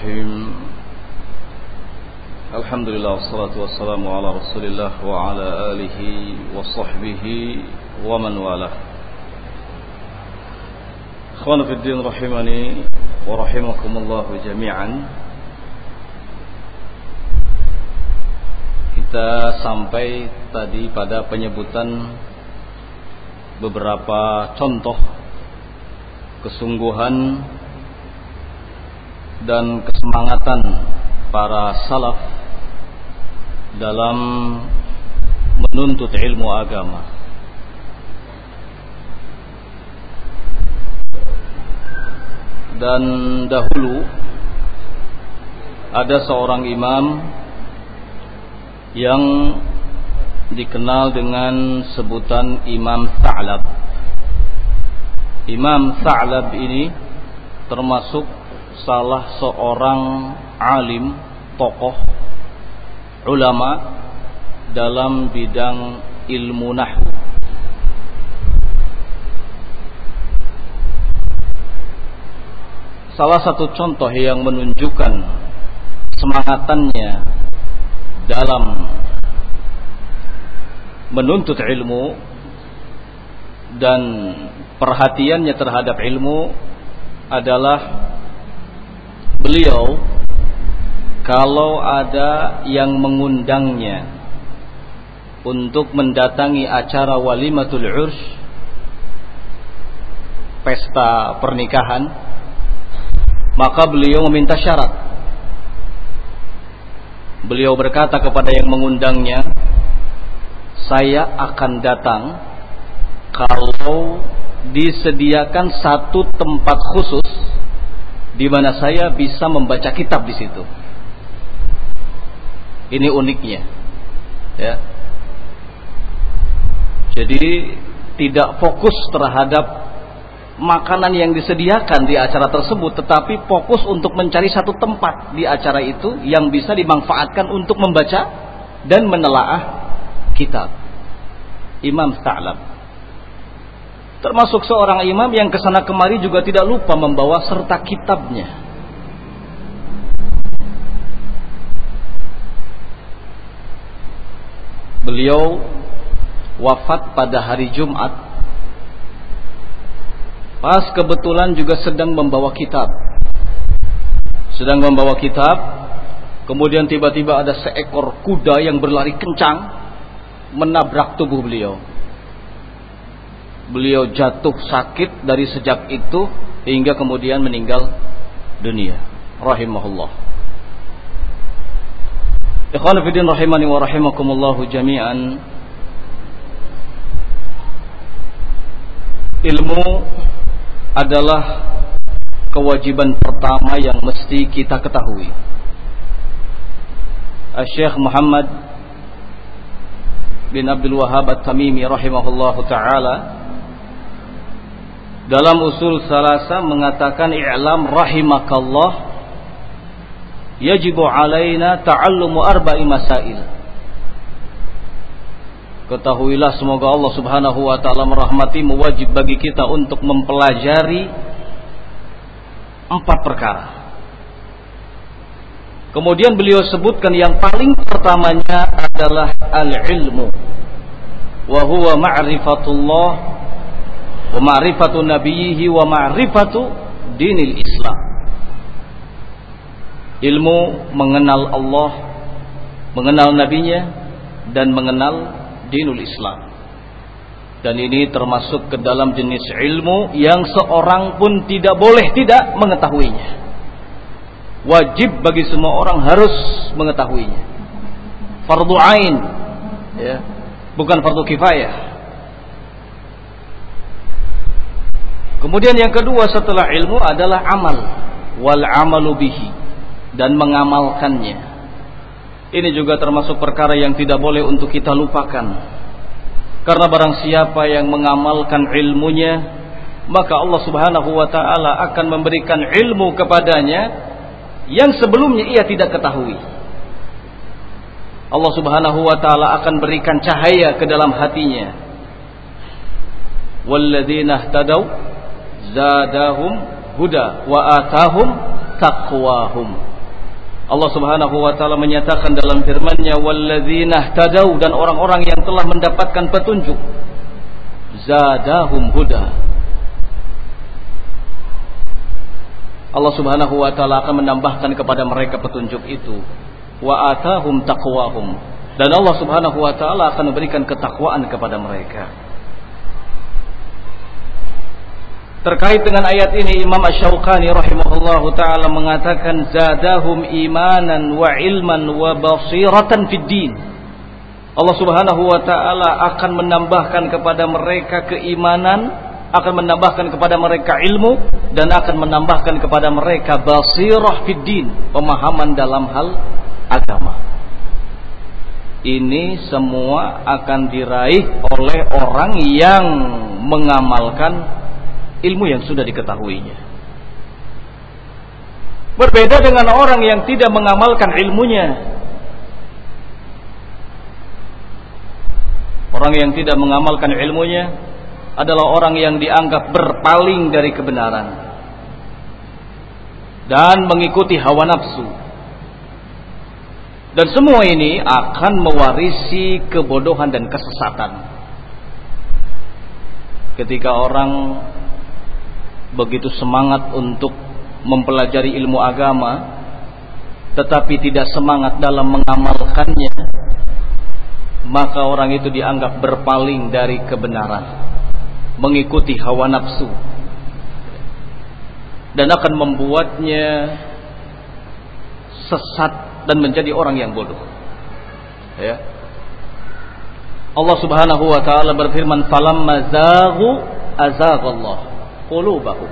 الرحيم الحمد لله والصلاة ala rasulillah wa ala alihi wa وصحبه wa man walah. في الدين رحمني ورحمكم الله jami'an. Kita sampai tadi pada penyebutan beberapa contoh kesungguhan dan kesemangatan para salaf dalam menuntut ilmu agama. Dan dahulu ada seorang imam yang dikenal dengan sebutan Imam Sa'lab. Imam Sa'lab ini termasuk salah seorang alim, tokoh, ulama dalam bidang ilmu nahwu. Salah satu contoh yang menunjukkan semangatannya dalam menuntut ilmu dan perhatiannya terhadap ilmu adalah beliau kalau ada yang mengundangnya untuk mendatangi acara walimatul urs pesta pernikahan maka beliau meminta syarat. Beliau berkata kepada yang mengundangnya saya akan datang kalau disediakan satu tempat khusus di mana saya bisa membaca kitab di situ. Ini uniknya. Ya. Jadi tidak fokus terhadap makanan yang disediakan di acara tersebut tetapi fokus untuk mencari satu tempat di acara itu yang bisa dimanfaatkan untuk membaca dan menelaah kitab. Imam Sa'lab Termasuk seorang imam yang ke sana kemari juga tidak lupa membawa serta kitabnya. Beliau wafat pada hari Jumat. Pas kebetulan juga sedang membawa kitab. Sedang membawa kitab. Kemudian tiba-tiba ada seekor kuda yang berlari kencang. Menabrak tubuh beliau beliau jatuh sakit dari sejak itu hingga kemudian meninggal dunia. Rahimahullah. Ikhwan rahimani wa rahimakumullah jami'an. Ilmu adalah kewajiban pertama yang mesti kita ketahui. Syekh Muhammad bin Abdul Wahhab At-Tamimi rahimahullah taala dalam usul salasa mengatakan i'lam rahimakallah yajibu alaina ta'allumu arba'i masail Ketahuilah semoga Allah Subhanahu wa taala merahmati wajib bagi kita untuk mempelajari empat perkara. Kemudian beliau sebutkan yang paling pertamanya adalah al-ilmu wa huwa ma'rifatullah wa ma'rifatu nabiyhi wa ma'rifatu dinil Islam. Ilmu mengenal Allah, mengenal nabinya dan mengenal dinul Islam. Dan ini termasuk ke dalam jenis ilmu yang seorang pun tidak boleh tidak mengetahuinya. Wajib bagi semua orang harus mengetahuinya. Fardu ain ya, bukan fardu kifayah. Kemudian yang kedua setelah ilmu adalah amal wal amalu bihi dan mengamalkannya. Ini juga termasuk perkara yang tidak boleh untuk kita lupakan. Karena barang siapa yang mengamalkan ilmunya, maka Allah Subhanahu wa taala akan memberikan ilmu kepadanya yang sebelumnya ia tidak ketahui. Allah Subhanahu wa taala akan berikan cahaya ke dalam hatinya. Walladzina zadahum huda wa atahum taqwahum Allah Subhanahu wa taala menyatakan dalam firman-Nya walladzina tadau dan orang-orang yang telah mendapatkan petunjuk zadahum huda. Allah Subhanahu wa taala akan menambahkan kepada mereka petunjuk itu wa atahum taqwahum dan Allah Subhanahu wa taala akan memberikan ketakwaan kepada mereka. Terkait dengan ayat ini Imam Asy-Syaukani rahimahullahu taala mengatakan zadahum imanan wa ilman wa basiratan fid din. Allah Subhanahu wa taala akan menambahkan kepada mereka keimanan, akan menambahkan kepada mereka ilmu dan akan menambahkan kepada mereka basirah fid din, pemahaman dalam hal agama. Ini semua akan diraih oleh orang yang mengamalkan ilmu yang sudah diketahuinya. Berbeda dengan orang yang tidak mengamalkan ilmunya. Orang yang tidak mengamalkan ilmunya adalah orang yang dianggap berpaling dari kebenaran dan mengikuti hawa nafsu. Dan semua ini akan mewarisi kebodohan dan kesesatan. Ketika orang begitu semangat untuk mempelajari ilmu agama tetapi tidak semangat dalam mengamalkannya maka orang itu dianggap berpaling dari kebenaran mengikuti hawa nafsu dan akan membuatnya sesat dan menjadi orang yang bodoh. Ya. Allah Subhanahu wa taala berfirman falamma zaghu azaghallah qulubahum.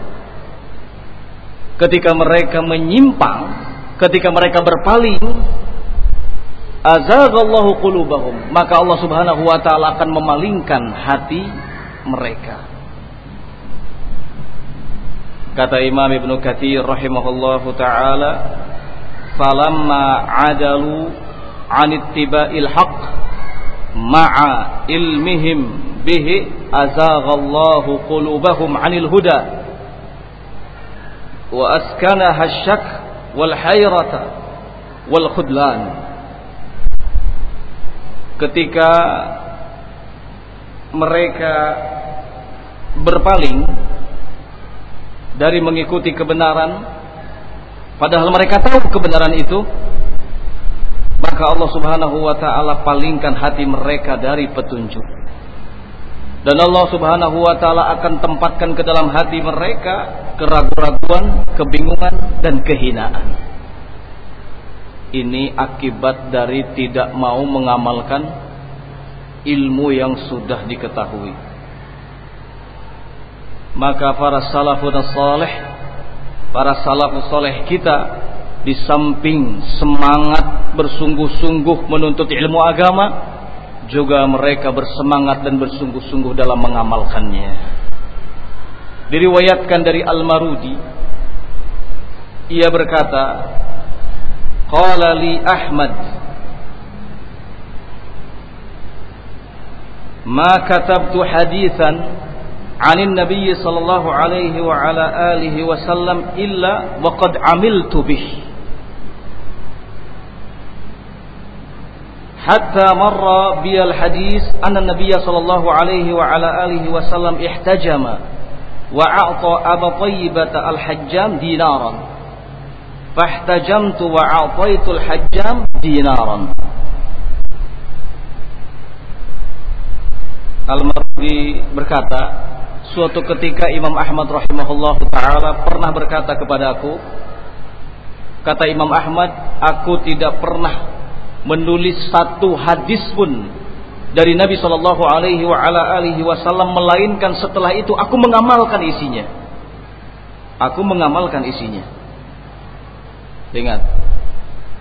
Ketika mereka menyimpang, ketika mereka berpaling, azaghallahu qulubahum, maka Allah Subhanahu wa taala akan memalingkan hati mereka. Kata Imam Ibnu Katsir rahimahullahu taala, "Falamma adalu an ittiba'il haqq ma'a ilmihim bihi azaghallahu qulubahum 'anil huda. Wa askanaha asyak wal hayrata wal khudlan. Ketika mereka berpaling dari mengikuti kebenaran padahal mereka tahu kebenaran itu maka Allah Subhanahu wa taala palingkan hati mereka dari petunjuk dan Allah Subhanahu wa taala akan tempatkan ke dalam hati mereka keraguan-raguan, kebingungan dan kehinaan. Ini akibat dari tidak mau mengamalkan ilmu yang sudah diketahui. Maka para salafun saleh, para salafus saleh kita di samping semangat bersungguh-sungguh menuntut ilmu agama, juga mereka bersemangat dan bersungguh-sungguh dalam mengamalkannya. Diriwayatkan dari Al-Marudi ia berkata, "Qala li Ahmad ma katabtu hadithan عن النبي صلى الله عليه وعلى آله وسلم إلا وقد عملت به hatta marra biyal hadis anna nabiyya sallallahu alaihi wa ala alihi wasallam ihtajama wa a'ta Aba Tayyibata al-Hajjam dinaran. Fahtajamtu wa al-Hajjam dinaran. Al-Mardi berkata suatu ketika Imam Ahmad rahimahullah taala pernah berkata kepadaku kata Imam Ahmad aku tidak pernah menulis satu hadis pun dari Nabi Shallallahu Alaihi Wasallam melainkan setelah itu aku mengamalkan isinya. Aku mengamalkan isinya. Ingat,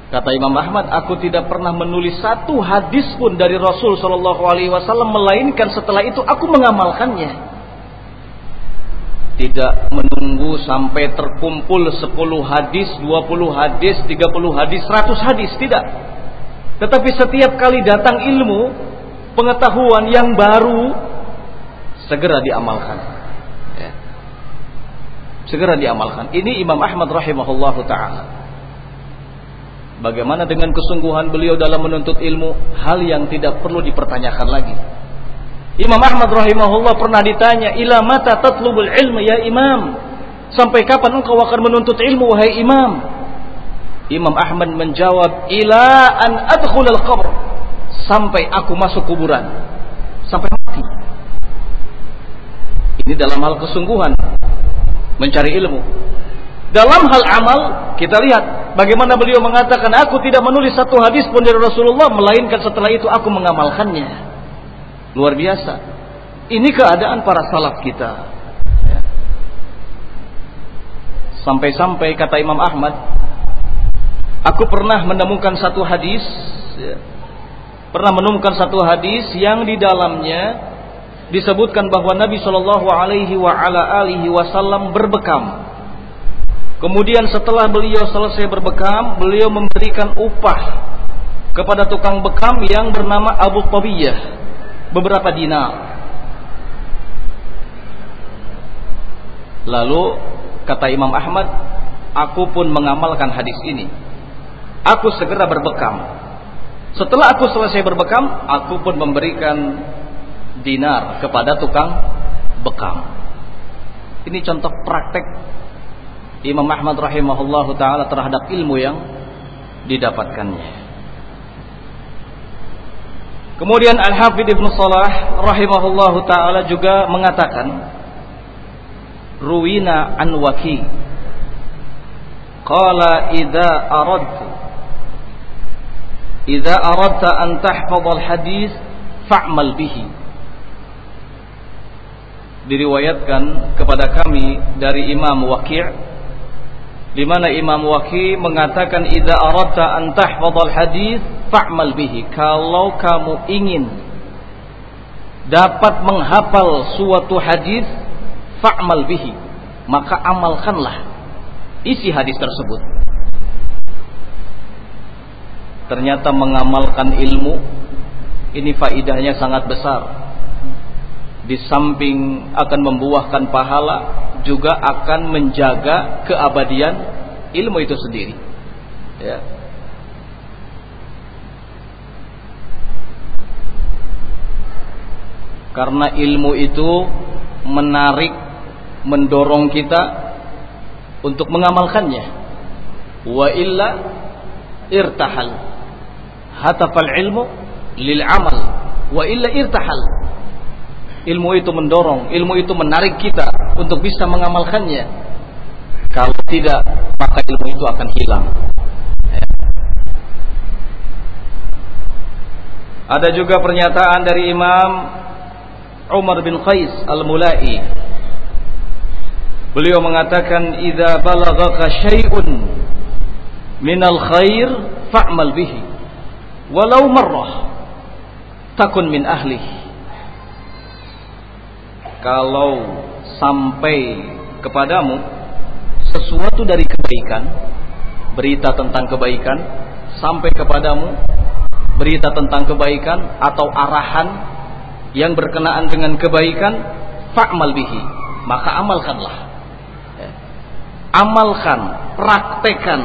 kata Imam Ahmad, aku tidak pernah menulis satu hadis pun dari Rasul Shallallahu Alaihi Wasallam melainkan setelah itu aku mengamalkannya. Tidak menunggu sampai terkumpul 10 hadis, 20 hadis, 30 hadis, 100 hadis, tidak tetapi setiap kali datang ilmu, pengetahuan yang baru, segera diamalkan. Ya. Segera diamalkan. Ini Imam Ahmad rahimahullahu taala. Bagaimana dengan kesungguhan beliau dalam menuntut ilmu? Hal yang tidak perlu dipertanyakan lagi. Imam Ahmad rahimahullah pernah ditanya, "Ila mata tatlubul ilmu ya Imam?" Sampai kapan engkau akan menuntut ilmu wahai Imam? Imam Ahmad menjawab, "Ila an adkhulal qabr." Sampai aku masuk kuburan. Sampai mati. Ini dalam hal kesungguhan mencari ilmu. Dalam hal amal, kita lihat bagaimana beliau mengatakan, aku tidak menulis satu hadis pun dari Rasulullah, melainkan setelah itu aku mengamalkannya. Luar biasa. Ini keadaan para salaf kita. Ya. Sampai-sampai kata Imam Ahmad, aku pernah menemukan satu hadis, ya, pernah menemukan satu hadis yang di dalamnya disebutkan bahwa Nabi Shallallahu Alaihi Wasallam berbekam Kemudian setelah beliau selesai berbekam, beliau memberikan upah kepada tukang bekam yang bernama Abu Tabiyah beberapa dinar. Lalu kata Imam Ahmad, aku pun mengamalkan hadis ini. Aku segera berbekam. Setelah aku selesai berbekam, aku pun memberikan dinar kepada tukang bekam. Ini contoh praktek Imam Ahmad rahimahullahu taala terhadap ilmu yang didapatkannya. Kemudian Al-Hafidh Ibnu Salah rahimahullahu taala juga mengatakan Ruwina an Waki Qala idza aradtu Idza aradta an tahfadh al-hadis fa'mal bihi. Diriwayatkan kepada kami dari Imam Waqi' di mana Imam Waqi mengatakan idza aradta an tahfadhal hadis fa'mal bihi. Kalau kamu ingin dapat menghafal suatu hadis fa'mal bihi maka amalkanlah isi hadis tersebut ternyata mengamalkan ilmu ini faidahnya sangat besar di samping akan membuahkan pahala juga akan menjaga keabadian ilmu itu sendiri. Ya. Karena ilmu itu menarik, mendorong kita untuk mengamalkannya. Wa illa irtahal. Hatafal ilmu lil amal. Wa illa irtahal. Ilmu itu mendorong, ilmu itu menarik kita untuk bisa mengamalkannya. Kalau tidak, maka ilmu itu akan hilang. Ya. Ada juga pernyataan dari Imam Umar bin Qais Al-Mulai. Beliau mengatakan, "Idza balaghaka syai'un min al-khair fa'mal bihi walau marrah takun min ahli." Kalau sampai kepadamu sesuatu dari kebaikan, berita tentang kebaikan sampai kepadamu berita tentang kebaikan atau arahan yang berkenaan dengan kebaikan, fa'mal bihi, maka amalkanlah. Ya. Amalkan, praktekan,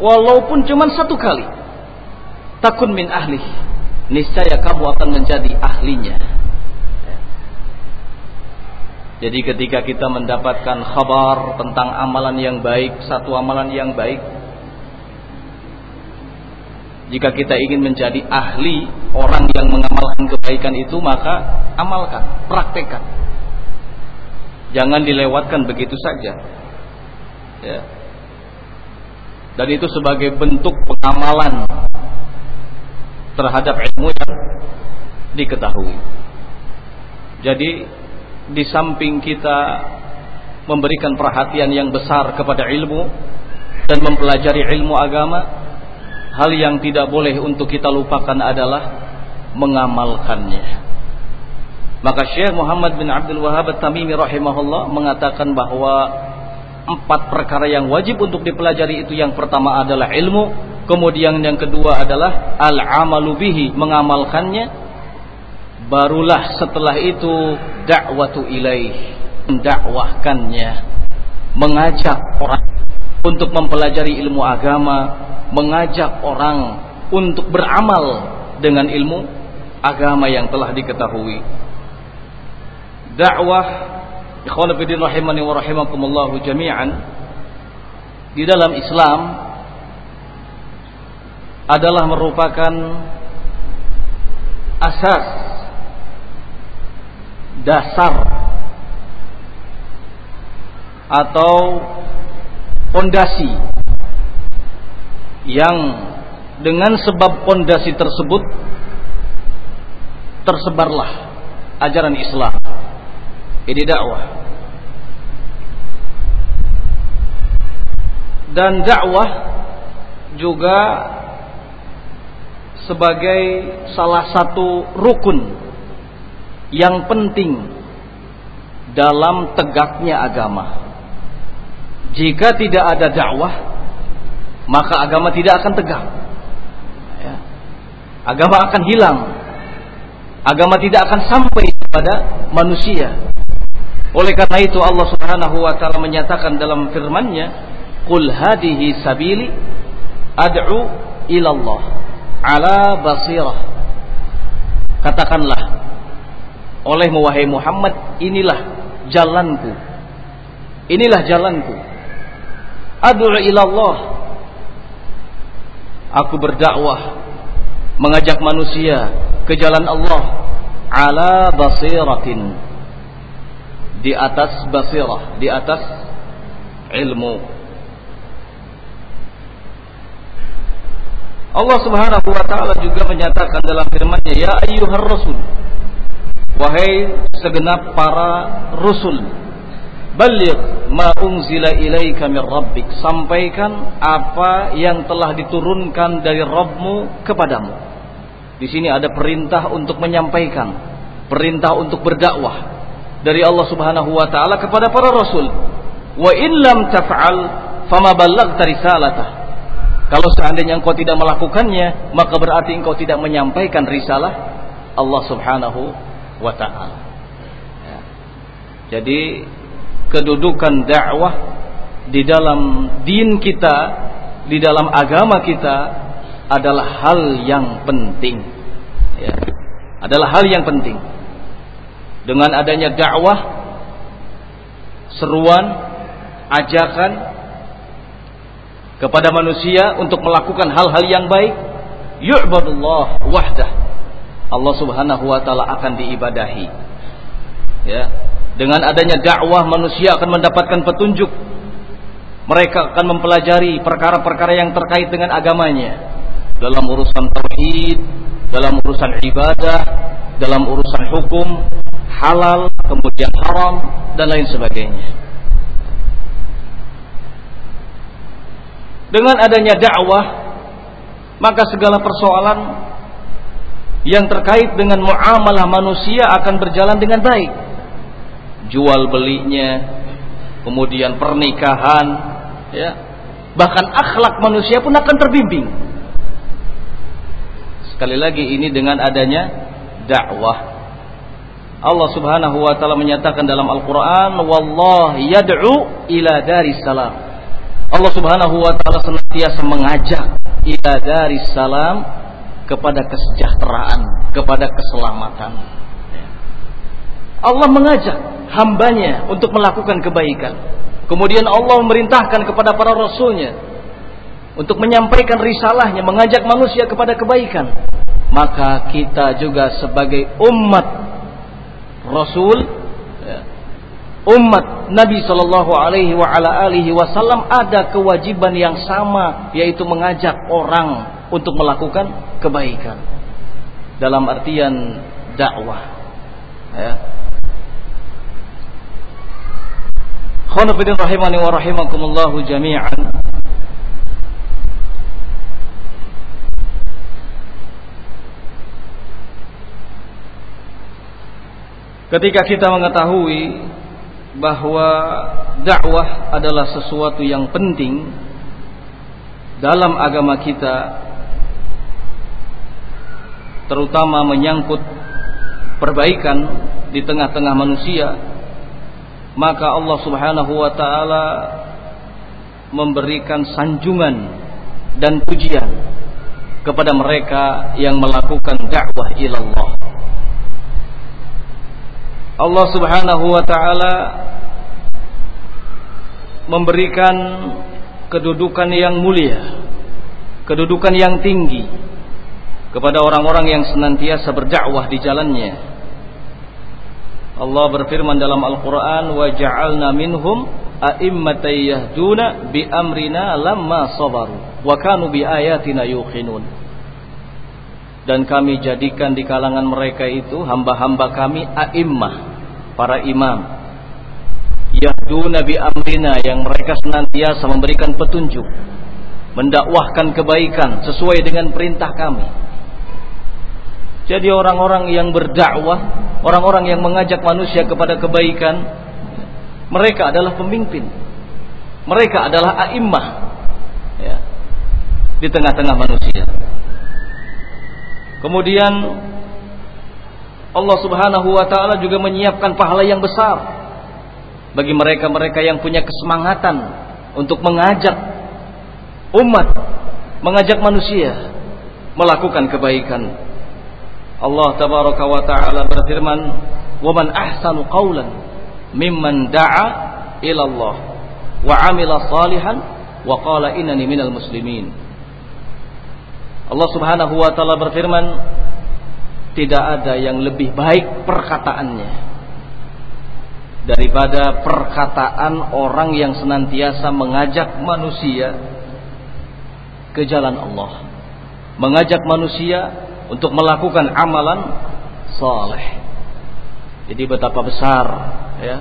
walaupun cuma satu kali. Takun min ahli, niscaya kamu akan menjadi ahlinya. Jadi ketika kita mendapatkan kabar tentang amalan yang baik, satu amalan yang baik, jika kita ingin menjadi ahli orang yang mengamalkan kebaikan itu, maka amalkan, praktekkan. Jangan dilewatkan begitu saja. Ya. Dan itu sebagai bentuk pengamalan terhadap ilmu yang diketahui. Jadi di samping kita memberikan perhatian yang besar kepada ilmu dan mempelajari ilmu agama, hal yang tidak boleh untuk kita lupakan adalah mengamalkannya. Maka Syekh Muhammad bin Abdul Wahab At-Tamimi rahimahullah mengatakan bahwa empat perkara yang wajib untuk dipelajari itu yang pertama adalah ilmu, kemudian yang kedua adalah al-amalu bihi, mengamalkannya, barulah setelah itu dakwatu ilaih mendakwahkannya mengajak orang untuk mempelajari ilmu agama mengajak orang untuk beramal dengan ilmu agama yang telah diketahui. Dakwah ikhwan fillah rahimani wa rahimakumullah jami'an di dalam Islam adalah merupakan asas dasar atau pondasi yang dengan sebab pondasi tersebut tersebarlah ajaran Islam. Ini dakwah. Dan dakwah juga sebagai salah satu rukun yang penting dalam tegaknya agama. Jika tidak ada dakwah, maka agama tidak akan tegak. Ya. Agama akan hilang. Agama tidak akan sampai kepada manusia. Oleh karena itu Allah Subhanahu wa taala menyatakan dalam firman-Nya, "Qul hadihi sabili ad'u ila Allah ala basirah." Katakanlah oleh wahai Muhammad, inilah jalanku. Inilah jalanku ad'u ilallah aku berdakwah mengajak manusia ke jalan Allah ala basiratin di atas basirah di atas ilmu Allah Subhanahu wa taala juga menyatakan dalam firman-Nya ya ayyuhar rasul wahai segenap para rasul Baligh ma unzila ilaika min rabbik. Sampaikan apa yang telah diturunkan dari Rabbmu kepadamu. Di sini ada perintah untuk menyampaikan, perintah untuk berdakwah dari Allah Subhanahu wa taala kepada para rasul. Wa in lam taf'al fama ballaghta risalatah. Kalau seandainya engkau tidak melakukannya, maka berarti engkau tidak menyampaikan risalah Allah Subhanahu wa taala. Ya. Jadi kedudukan dakwah di dalam din kita, di dalam agama kita adalah hal yang penting. Ya. Adalah hal yang penting. Dengan adanya dakwah, seruan, ajakan kepada manusia untuk melakukan hal-hal yang baik, yu'badullah wahdah. Allah Subhanahu wa taala akan diibadahi. Ya, dengan adanya dakwah manusia akan mendapatkan petunjuk. Mereka akan mempelajari perkara-perkara yang terkait dengan agamanya. Dalam urusan tauhid, dalam urusan ibadah, dalam urusan hukum, halal, kemudian haram dan lain sebagainya. Dengan adanya dakwah, maka segala persoalan yang terkait dengan muamalah manusia akan berjalan dengan baik jual belinya, kemudian pernikahan, ya. Bahkan akhlak manusia pun akan terbimbing. Sekali lagi ini dengan adanya dakwah. Allah Subhanahu wa taala menyatakan dalam Al-Qur'an, "Wallah yad'u ila daris salam." Allah Subhanahu wa taala senantiasa mengajak ila daris salam kepada kesejahteraan, kepada keselamatan. Allah mengajak hambanya untuk melakukan kebaikan. Kemudian Allah memerintahkan kepada para rasulnya untuk menyampaikan risalahnya, mengajak manusia kepada kebaikan. Maka kita juga sebagai umat Rasul, ya, umat Nabi Shallallahu Alaihi Wasallam ada kewajiban yang sama, yaitu mengajak orang untuk melakukan kebaikan. Dalam artian dakwah. Ya Khonafidin rahimani wa rahimakumullahu jami'an Ketika kita mengetahui bahwa dakwah adalah sesuatu yang penting dalam agama kita terutama menyangkut perbaikan di tengah-tengah manusia maka Allah Subhanahu wa taala memberikan sanjungan dan pujian kepada mereka yang melakukan dakwah ilallah. Allah Subhanahu wa taala memberikan kedudukan yang mulia, kedudukan yang tinggi kepada orang-orang yang senantiasa berdakwah di jalannya. Allah berfirman dalam Al-Qur'an wa ja'alna minhum a'immatan yahduna bi amrina lamma sabaru wa kanu bi ayatina yuqinun dan kami jadikan di kalangan mereka itu hamba-hamba kami a'immah para imam yahduna bi amrina yang mereka senantiasa memberikan petunjuk mendakwahkan kebaikan sesuai dengan perintah kami jadi orang-orang yang berdakwah orang-orang yang mengajak manusia kepada kebaikan mereka adalah pemimpin. Mereka adalah a'immah. Ya. Di tengah-tengah manusia. Kemudian Allah Subhanahu wa taala juga menyiapkan pahala yang besar bagi mereka-mereka yang punya kesemangatan untuk mengajak umat, mengajak manusia melakukan kebaikan. Allah tabaraka wa taala berfirman, "Wa man ahsanu qawlan mimman da'a ila Allah wa amila salihan wa qala innani minal muslimin. Allah Subhanahu wa taala berfirman tidak ada yang lebih baik perkataannya daripada perkataan orang yang senantiasa mengajak manusia ke jalan Allah. Mengajak manusia untuk melakukan amalan saleh. Jadi betapa besar ya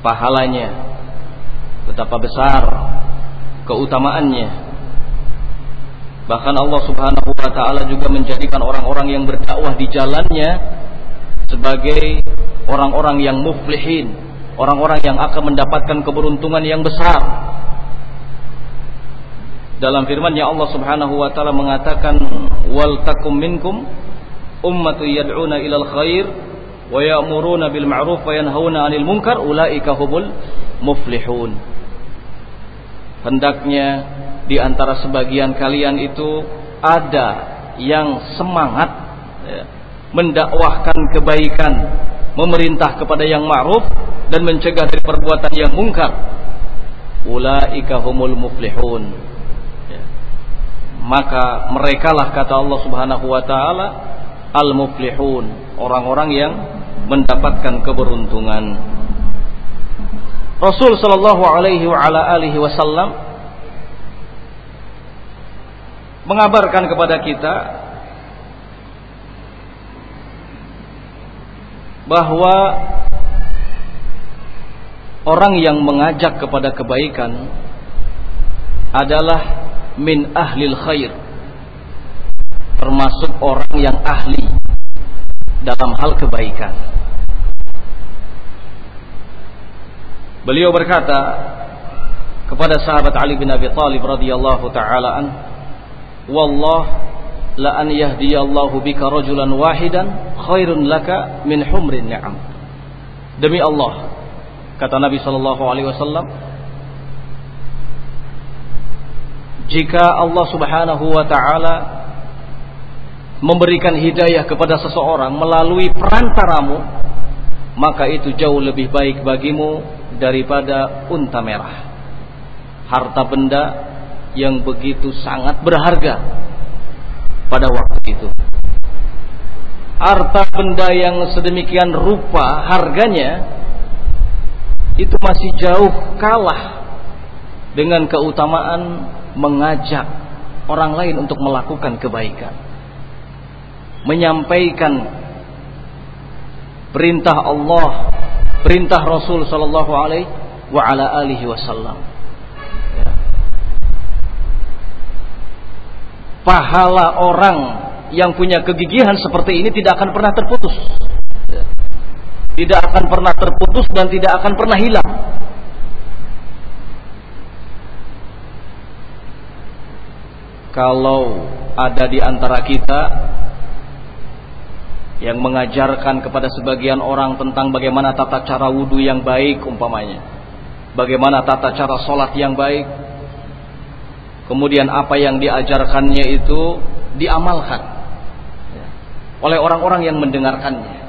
pahalanya, betapa besar keutamaannya. Bahkan Allah Subhanahu wa taala juga menjadikan orang-orang yang berdakwah di jalannya sebagai orang-orang yang muflihin, orang-orang yang akan mendapatkan keberuntungan yang besar. Dalam firman-Nya Allah Subhanahu wa taala mengatakan wal takum minkum ummatu yad'una ilal khair wa ya'muruna bil ma'ruf wa yanhauna 'anil munkar ulaika humul muflihun. Hendaknya di antara sebagian kalian itu ada yang semangat ya, mendakwahkan kebaikan, memerintah kepada yang ma'ruf dan mencegah dari perbuatan yang mungkar. Ulaika humul muflihun. Ya. Maka merekalah kata Allah Subhanahu wa taala al-muflihun, orang-orang yang mendapatkan keberuntungan. Rasul sallallahu alaihi wa ala alihi wasallam mengabarkan kepada kita bahwa orang yang mengajak kepada kebaikan adalah min ahlil khair termasuk orang yang ahli dalam hal kebaikan. Beliau berkata kepada sahabat Ali bin Abi Thalib radhiyallahu taala an, "Wallah la an yahdiyallahu bika rajulan wahidan khairun laka min humrin ni'am." Demi Allah, kata Nabi sallallahu alaihi wasallam, jika Allah Subhanahu wa taala memberikan hidayah kepada seseorang melalui perantaramu, maka itu jauh lebih baik bagimu daripada unta merah. Harta benda yang begitu sangat berharga pada waktu itu. Harta benda yang sedemikian rupa harganya itu masih jauh kalah dengan keutamaan mengajak orang lain untuk melakukan kebaikan. Menyampaikan perintah Allah perintah Rasul sallallahu alaihi wa ala alihi wasallam. Pahala orang yang punya kegigihan seperti ini tidak akan pernah terputus. Tidak akan pernah terputus dan tidak akan pernah hilang. Kalau ada di antara kita yang mengajarkan kepada sebagian orang tentang bagaimana tata cara wudhu yang baik umpamanya bagaimana tata cara sholat yang baik kemudian apa yang diajarkannya itu diamalkan oleh orang-orang yang mendengarkannya.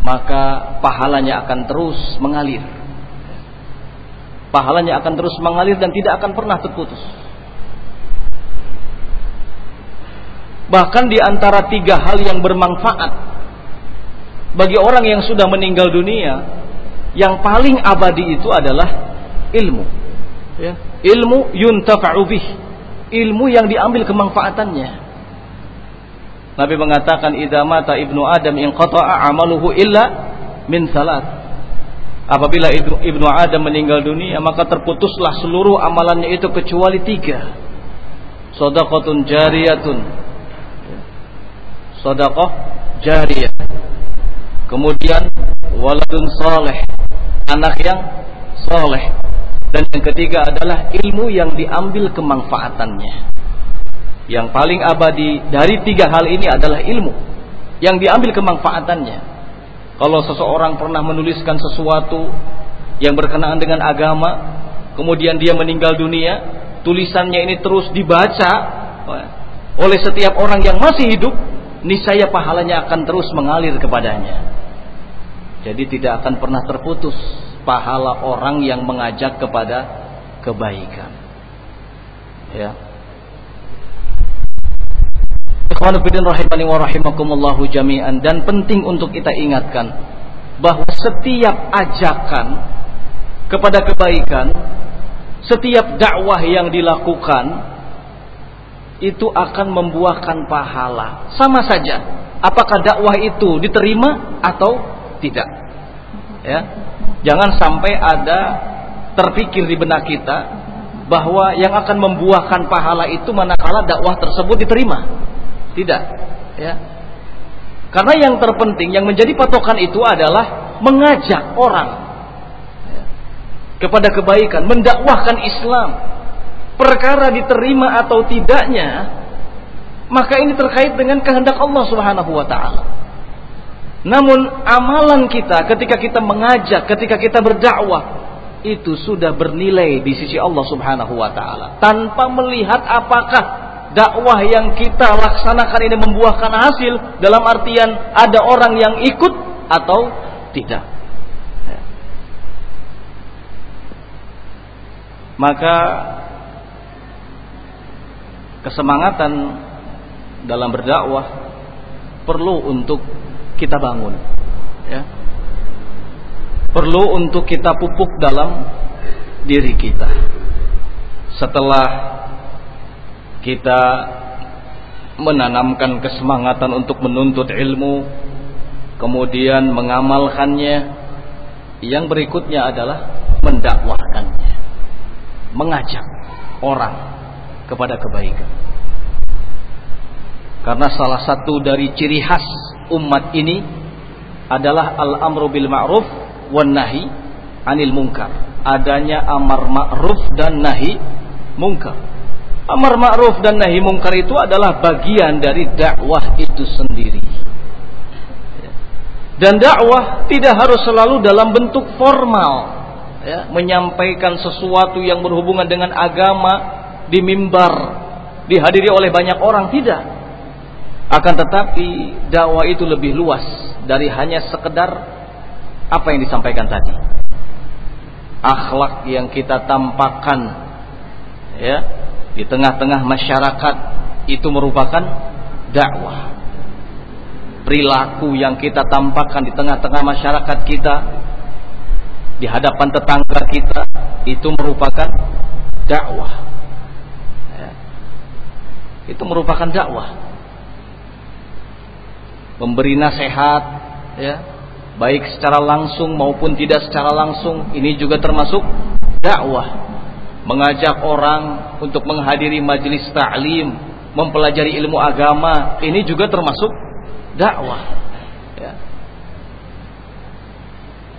Maka pahalanya akan terus mengalir. Pahalanya akan terus mengalir dan tidak akan pernah terputus. Bahkan di antara tiga hal yang bermanfaat bagi orang yang sudah meninggal dunia yang paling abadi itu adalah ilmu. Ya ilmu yuntafa'u bih. Ilmu yang diambil kemanfaatannya. Nabi mengatakan idza mata ibnu adam in qata'a amaluhu illa min salat. Apabila ibnu adam meninggal dunia maka terputuslah seluruh amalannya itu kecuali tiga. Sadaqatun jariyatun. Sadaqah jariyah. Kemudian waladun saleh. Anak yang soleh dan yang ketiga adalah ilmu yang diambil kemanfaatannya. Yang paling abadi dari tiga hal ini adalah ilmu yang diambil kemanfaatannya. Kalau seseorang pernah menuliskan sesuatu yang berkenaan dengan agama, kemudian dia meninggal dunia, tulisannya ini terus dibaca oleh setiap orang yang masih hidup, niscaya pahalanya akan terus mengalir kepadanya. Jadi tidak akan pernah terputus pahala orang yang mengajak kepada kebaikan. Ya. Ikhwanu rahimani wa rahimakumullahu jami'an dan penting untuk kita ingatkan bahwa setiap ajakan kepada kebaikan, setiap dakwah yang dilakukan itu akan membuahkan pahala. Sama saja, apakah dakwah itu diterima atau tidak. Ya. Jangan sampai ada terpikir di benak kita bahwa yang akan membuahkan pahala itu manakala dakwah tersebut diterima. Tidak, ya. Karena yang terpenting yang menjadi patokan itu adalah mengajak orang ya, kepada kebaikan, mendakwahkan Islam. Perkara diterima atau tidaknya, maka ini terkait dengan kehendak Allah Subhanahu wa taala. Namun amalan kita ketika kita mengajak, ketika kita berdakwah itu sudah bernilai di sisi Allah Subhanahu wa taala tanpa melihat apakah dakwah yang kita laksanakan ini membuahkan hasil dalam artian ada orang yang ikut atau tidak. Maka kesemangatan dalam berdakwah perlu untuk kita bangun ya. Perlu untuk kita pupuk dalam diri kita. Setelah kita menanamkan kesemangatan untuk menuntut ilmu kemudian mengamalkannya yang berikutnya adalah mendakwahkannya mengajak orang kepada kebaikan karena salah satu dari ciri khas umat ini adalah al-amru bil ma'ruf wan nahi anil munkar. Adanya amar ma'ruf dan nahi munkar. Amar ma'ruf dan nahi munkar itu adalah bagian dari dakwah itu sendiri. Dan dakwah tidak harus selalu dalam bentuk formal. Ya, menyampaikan sesuatu yang berhubungan dengan agama di mimbar dihadiri oleh banyak orang tidak akan tetapi dakwah itu lebih luas dari hanya sekedar apa yang disampaikan tadi. Akhlak yang kita tampakkan ya di tengah-tengah masyarakat itu merupakan dakwah. Perilaku yang kita tampakkan di tengah-tengah masyarakat kita di hadapan tetangga kita itu merupakan dakwah. Ya. Itu merupakan dakwah memberi nasihat ya. Baik secara langsung maupun tidak secara langsung ini juga termasuk dakwah. Mengajak orang untuk menghadiri majelis ta'lim mempelajari ilmu agama ini juga termasuk dakwah ya.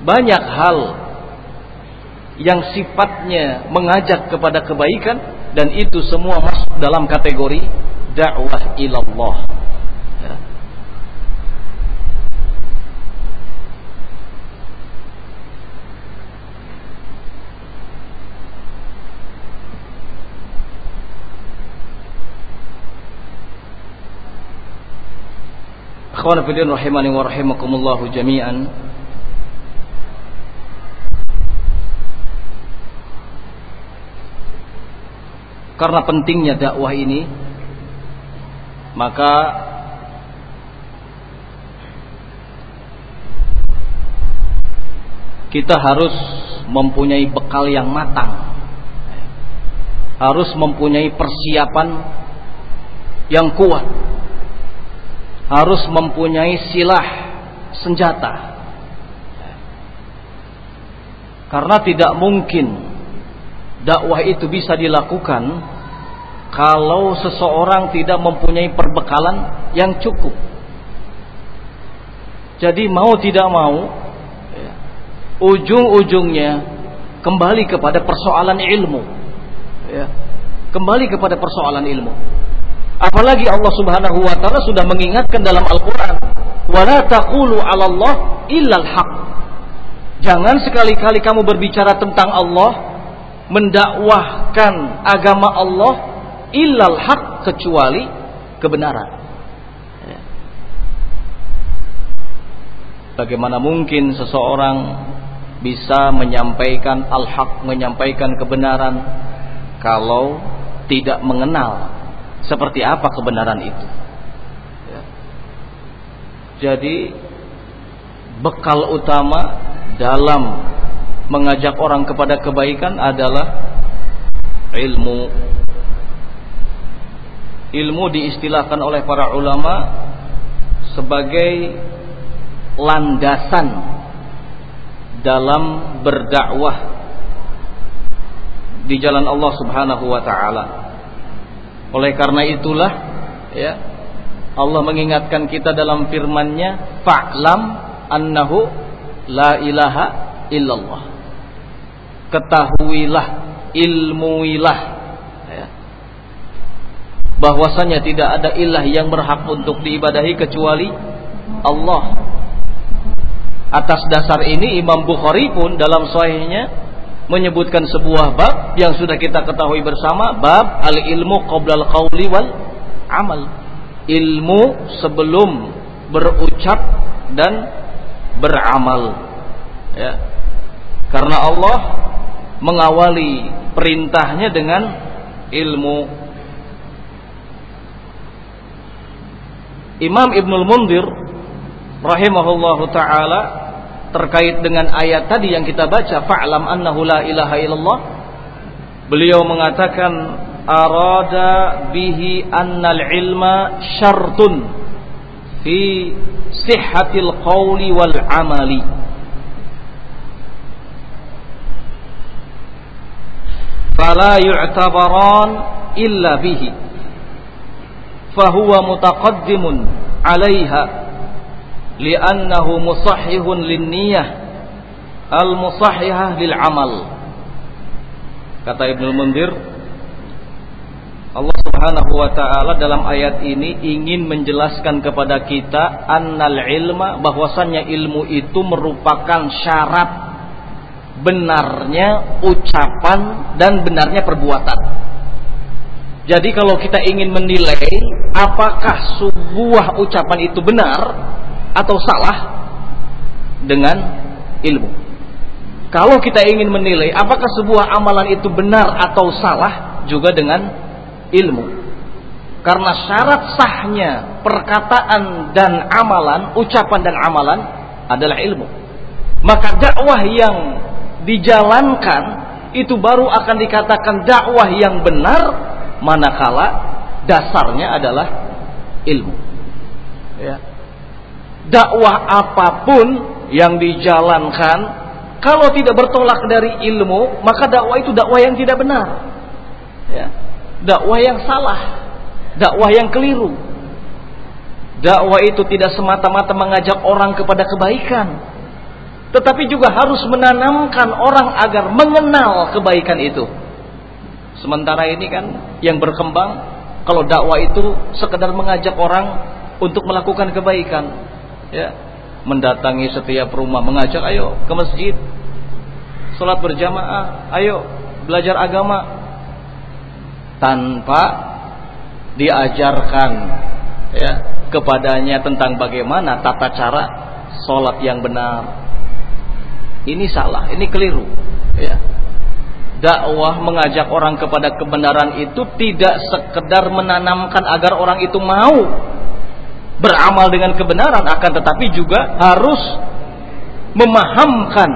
banyak hal yang sifatnya mengajak kepada kebaikan dan itu semua masuk dalam kategori dakwah ilallah Ikhwan fillah rahimani wa jami'an. Karena pentingnya dakwah ini maka kita harus mempunyai bekal yang matang. Harus mempunyai persiapan yang kuat. Harus mempunyai silah senjata. Karena tidak mungkin dakwah itu bisa dilakukan kalau seseorang tidak mempunyai perbekalan yang cukup. Jadi mau tidak mau ujung-ujungnya kembali kepada persoalan ilmu. Ya. Kembali kepada persoalan ilmu. Apalagi Allah Subhanahu wa taala sudah mengingatkan dalam Al-Qur'an, "Wala taqulu 'ala Allah illal haq." Jangan sekali-kali kamu berbicara tentang Allah, mendakwahkan agama Allah illal haq kecuali kebenaran. Bagaimana mungkin seseorang bisa menyampaikan al-haq, menyampaikan kebenaran kalau tidak mengenal seperti apa kebenaran itu. Ya. Jadi bekal utama dalam mengajak orang kepada kebaikan adalah ilmu. Ilmu diistilahkan oleh para ulama sebagai landasan dalam berdakwah di jalan Allah Subhanahu wa taala. Oleh karena itulah ya Allah mengingatkan kita dalam firman-Nya, "Fa'lam annahu la ilaha illallah." Ketahuilah, ilmuilah ya, bahwasanya tidak ada ilah yang berhak untuk diibadahi kecuali Allah Atas dasar ini Imam Bukhari pun dalam sahihnya menyebutkan sebuah bab yang sudah kita ketahui bersama, bab al-ilmu qoblal qawli wal amal. Ilmu sebelum berucap dan beramal. Ya. Karena Allah mengawali perintahnya dengan ilmu. Imam Ibnul Mundir rahimahullahu taala terkait dengan ayat tadi yang kita baca fa'lam annahu la ilaha illallah. Beliau mengatakan arada bihi annal ilma syartun fi sihhatil qawli wal amali. Fala yu'tabaran illa bihi. Fahuwa mutaqaddimun 'alaiha li'annahu musahihun linniyah al-musahihah lil amal kata Ibnu Mundir Allah Subhanahu wa taala dalam ayat ini ingin menjelaskan kepada kita annal ilma bahwasannya ilmu itu merupakan syarat benarnya ucapan dan benarnya perbuatan. Jadi kalau kita ingin menilai apakah sebuah ucapan itu benar, atau salah dengan ilmu. Kalau kita ingin menilai apakah sebuah amalan itu benar atau salah juga dengan ilmu. Karena syarat sahnya perkataan dan amalan, ucapan dan amalan adalah ilmu. Maka dakwah yang dijalankan itu baru akan dikatakan dakwah yang benar manakala dasarnya adalah ilmu. Ya dakwah apa pun yang dijalankan kalau tidak bertolak dari ilmu maka dakwah itu dakwah yang tidak benar. Ya. Dakwah yang salah. Dakwah yang keliru. Dakwah itu tidak semata-mata mengajak orang kepada kebaikan. Tetapi juga harus menanamkan orang agar mengenal kebaikan itu. Sementara ini kan yang berkembang kalau dakwah itu sekedar mengajak orang untuk melakukan kebaikan ya mendatangi setiap rumah mengajak ayo ke masjid sholat berjamaah ayo belajar agama tanpa diajarkan ya kepadanya tentang bagaimana tata cara sholat yang benar. Ini salah, ini keliru. Ya. Dakwah mengajak orang kepada kebenaran itu tidak sekedar menanamkan agar orang itu mau beramal dengan kebenaran, akan tetapi juga harus memahamkan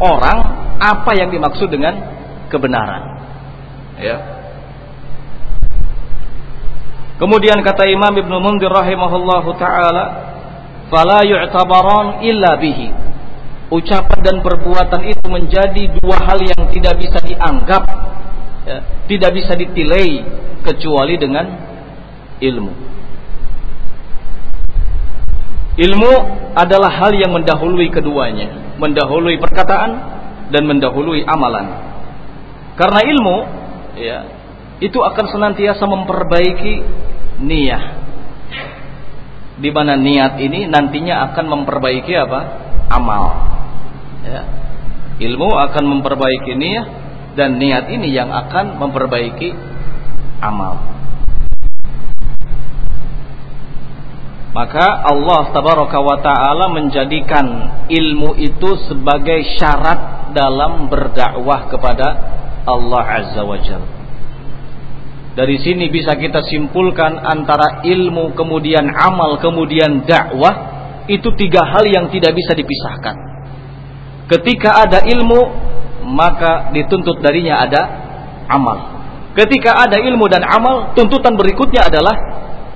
orang apa yang dimaksud dengan kebenaran. Ya. Kemudian kata Imam Ibnu Mundir rahimahullahu taala, "Fala yu'tabaran illa bihi." Ucapan dan perbuatan itu menjadi dua hal yang tidak bisa dianggap, ya, tidak bisa ditilai kecuali dengan ilmu. Ilmu adalah hal yang mendahului keduanya, mendahului perkataan dan mendahului amalan. Karena ilmu, ya, itu akan senantiasa memperbaiki niat. Di mana niat ini nantinya akan memperbaiki apa? Amal. Ya. Ilmu akan memperbaiki niat dan niat ini yang akan memperbaiki amal. Maka Allah tabaraka wa taala menjadikan ilmu itu sebagai syarat dalam berdakwah kepada Allah azza wa jalla. Dari sini bisa kita simpulkan antara ilmu kemudian amal kemudian dakwah itu tiga hal yang tidak bisa dipisahkan. Ketika ada ilmu maka dituntut darinya ada amal. Ketika ada ilmu dan amal, tuntutan berikutnya adalah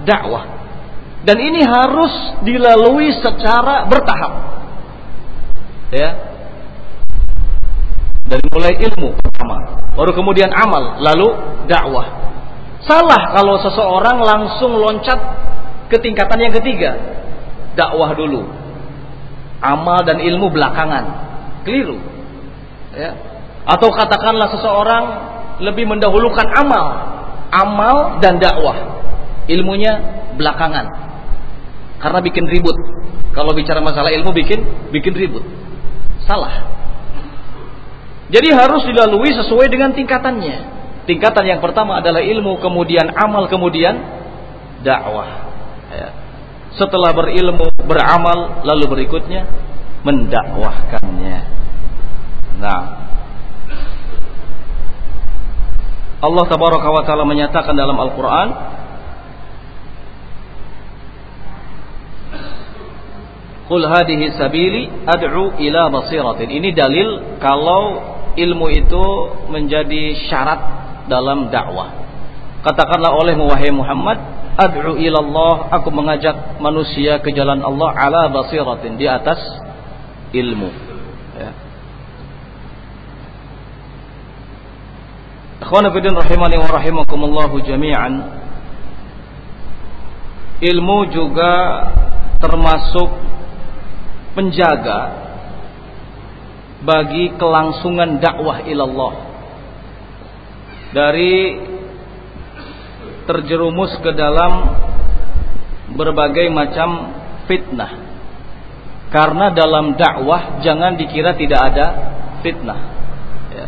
dakwah. Dan ini harus dilalui secara bertahap. Ya. Dari mulai ilmu pertama, baru kemudian amal, lalu dakwah. Salah kalau seseorang langsung loncat ke tingkatan yang ketiga. Dakwah dulu. Amal dan ilmu belakangan. Keliru. Ya. Atau katakanlah seseorang lebih mendahulukan amal. Amal dan dakwah. Ilmunya belakangan. Karena bikin ribut. Kalau bicara masalah ilmu bikin bikin ribut. Salah. Jadi harus dilalui sesuai dengan tingkatannya. Tingkatan yang pertama adalah ilmu, kemudian amal, kemudian dakwah. Ya. Setelah berilmu, beramal, lalu berikutnya mendakwahkannya. Nah, Allah taala menyatakan dalam Al-Qur'an Qul hadhihi sabili ad'u ila basiratin. Ini dalil kalau ilmu itu menjadi syarat dalam dakwah. Katakanlah oleh wahai Muhammad, ad'u ilallah, aku mengajak manusia ke jalan Allah ala basiratin di atas ilmu. Ya. Ikhwanafidin rahimani wa rahimakumullahu jami'an. Ilmu juga termasuk penjaga bagi kelangsungan dakwah ilallah dari terjerumus ke dalam berbagai macam fitnah. Karena dalam dakwah jangan dikira tidak ada fitnah. Ya.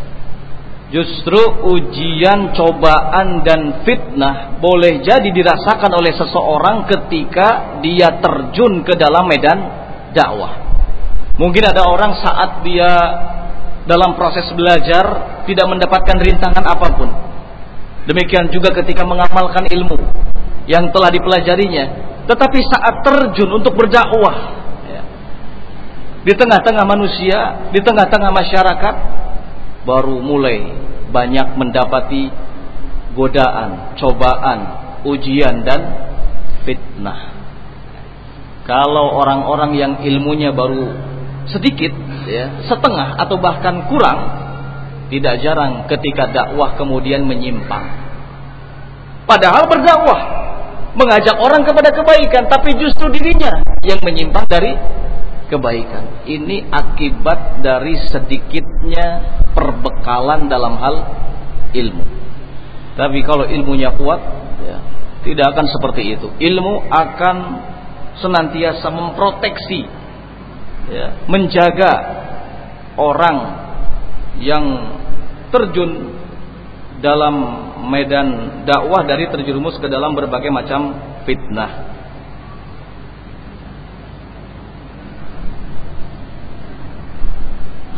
Justru ujian, cobaan dan fitnah boleh jadi dirasakan oleh seseorang ketika dia terjun ke dalam medan dakwah. Mungkin ada orang saat dia dalam proses belajar tidak mendapatkan rintangan apa pun. Demikian juga ketika mengamalkan ilmu yang telah dipelajarinya, tetapi saat terjun untuk berdakwah ya, di tengah-tengah manusia, di tengah-tengah masyarakat, baru mulai banyak mendapati godaan, cobaan, ujian dan fitnah. Kalau orang-orang yang ilmunya baru sedikit, ya, setengah atau bahkan kurang, tidak jarang ketika dakwah kemudian menyimpang. Padahal berdakwah mengajak orang kepada kebaikan, tapi justru dirinya yang menyimpang dari kebaikan. Ini akibat dari sedikitnya perbekalan dalam hal ilmu. Tapi kalau ilmunya kuat, ya, tidak akan seperti itu. Ilmu akan senantiasa memproteksi ya, menjaga orang yang terjun dalam medan dakwah dari terjerumus ke dalam berbagai macam fitnah.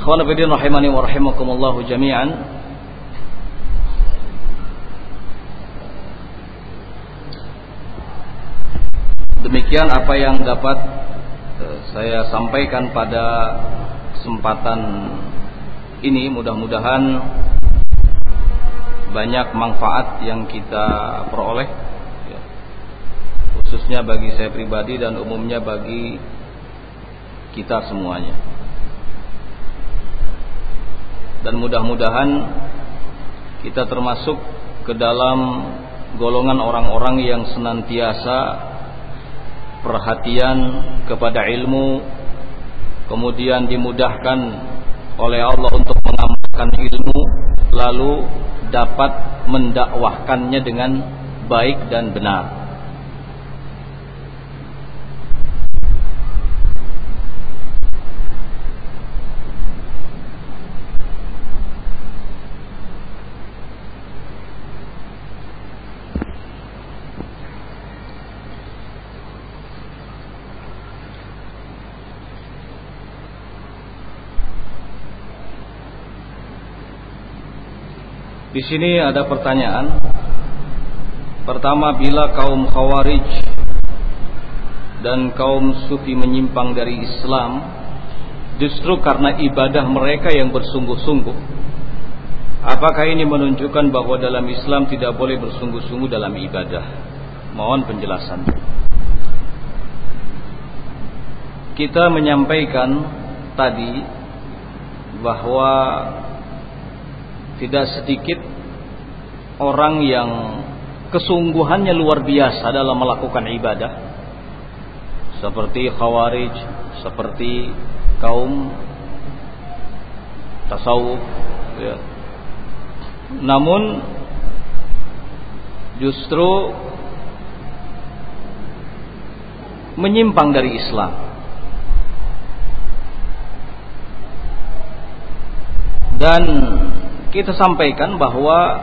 Khawanafiddin rahimani wa rahimakumullahu jami'an Demikian apa yang dapat eh, saya sampaikan pada kesempatan ini mudah-mudahan banyak manfaat yang kita peroleh ya. khususnya bagi saya pribadi dan umumnya bagi kita semuanya dan mudah-mudahan kita termasuk ke dalam golongan orang-orang yang senantiasa perhatian kepada ilmu kemudian dimudahkan oleh Allah untuk mengamalkan ilmu lalu dapat mendakwahkannya dengan baik dan benar Di sini ada pertanyaan. Pertama, bila kaum Khawarij dan kaum Sufi menyimpang dari Islam justru karena ibadah mereka yang bersungguh-sungguh. Apakah ini menunjukkan bahwa dalam Islam tidak boleh bersungguh-sungguh dalam ibadah? Mohon penjelasan. Kita menyampaikan tadi bahwa tidak sedikit orang yang kesungguhannya luar biasa dalam melakukan ibadah seperti khawarij seperti kaum tasawuf ya. namun justru menyimpang dari Islam dan kita sampaikan bahwa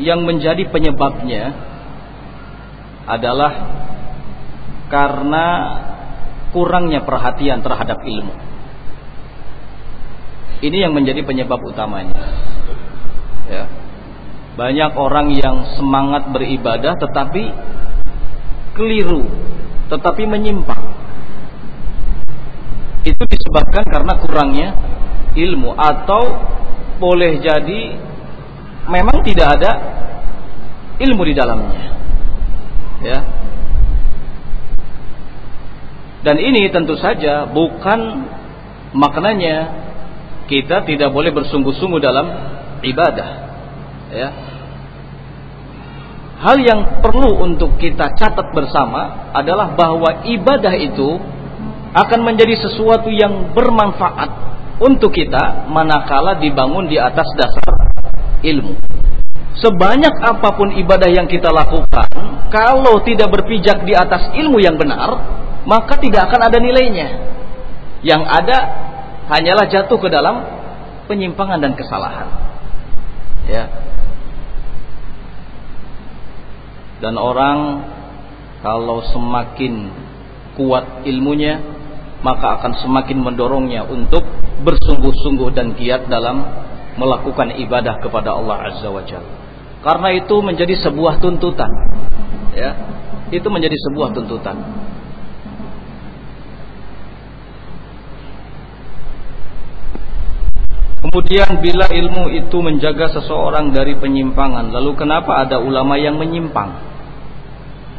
yang menjadi penyebabnya adalah karena kurangnya perhatian terhadap ilmu. Ini yang menjadi penyebab utamanya. Ya. Banyak orang yang semangat beribadah tetapi keliru, tetapi menyimpang. Itu disebabkan karena kurangnya ilmu atau boleh jadi memang tidak ada ilmu di dalamnya. Ya. Dan ini tentu saja bukan maknanya kita tidak boleh bersungguh-sungguh dalam ibadah. Ya. Hal yang perlu untuk kita catat bersama adalah bahwa ibadah itu akan menjadi sesuatu yang bermanfaat untuk kita manakala dibangun di atas dasar ilmu. Sebanyak apa pun ibadah yang kita lakukan, kalau tidak berpijak di atas ilmu yang benar, maka tidak akan ada nilainya. Yang ada hanyalah jatuh ke dalam penyimpangan dan kesalahan. Ya. Dan orang kalau semakin kuat ilmunya, maka akan semakin mendorongnya untuk bersungguh-sungguh dan giat dalam melakukan ibadah kepada Allah Azza wa Jalla. Karena itu menjadi sebuah tuntutan. Ya. Itu menjadi sebuah tuntutan. Kemudian bila ilmu itu menjaga seseorang dari penyimpangan, lalu kenapa ada ulama yang menyimpang?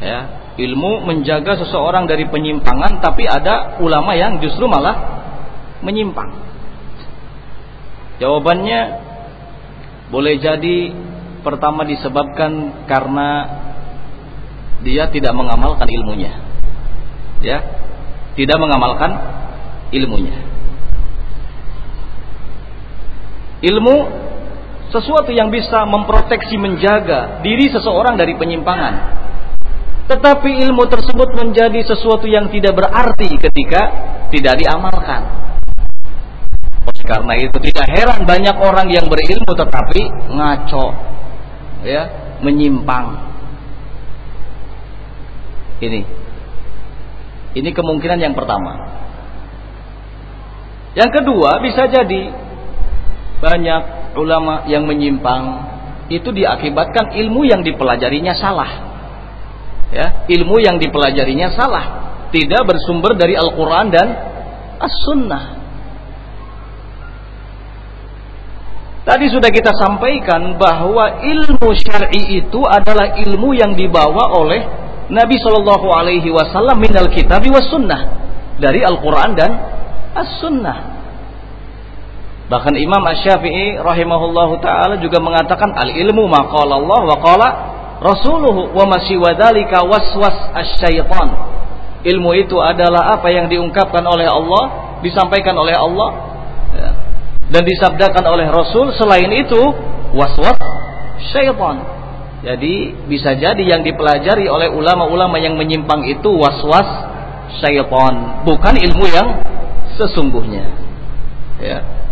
Ya, ilmu menjaga seseorang dari penyimpangan, tapi ada ulama yang justru malah menyimpang. Jawabannya boleh jadi pertama disebabkan karena dia tidak mengamalkan ilmunya. Ya. Tidak mengamalkan ilmunya. Ilmu sesuatu yang bisa memproteksi menjaga diri seseorang dari penyimpangan. Tetapi ilmu tersebut menjadi sesuatu yang tidak berarti ketika tidak diamalkan. Karena itu tidak heran banyak orang yang berilmu tetapi ngaco, ya, menyimpang. Ini, ini kemungkinan yang pertama. Yang kedua, bisa jadi banyak ulama yang menyimpang itu diakibatkan ilmu yang dipelajarinya salah. Ya, ilmu yang dipelajarinya salah, tidak bersumber dari Al-Qur'an dan As-Sunnah. Tadi sudah kita sampaikan bahwa ilmu syar'i itu adalah ilmu yang dibawa oleh Nabi Shallallahu Alaihi Wasallam minal kitab was sunnah dari Al-Quran dan As-Sunnah. Bahkan Imam Ash-Syafi'i rahimahullahu taala juga mengatakan al ilmu maqala Allah wa qala rasuluhu wa masiwadalika waswas asyaitan. Ilmu itu adalah apa yang diungkapkan oleh Allah, disampaikan oleh Allah ya, dan disabdakan oleh Rasul. Selain itu waswas syaitan. Jadi bisa jadi yang dipelajari oleh ulama-ulama yang menyimpang itu waswas syaitan, bukan ilmu yang sesungguhnya. Ya.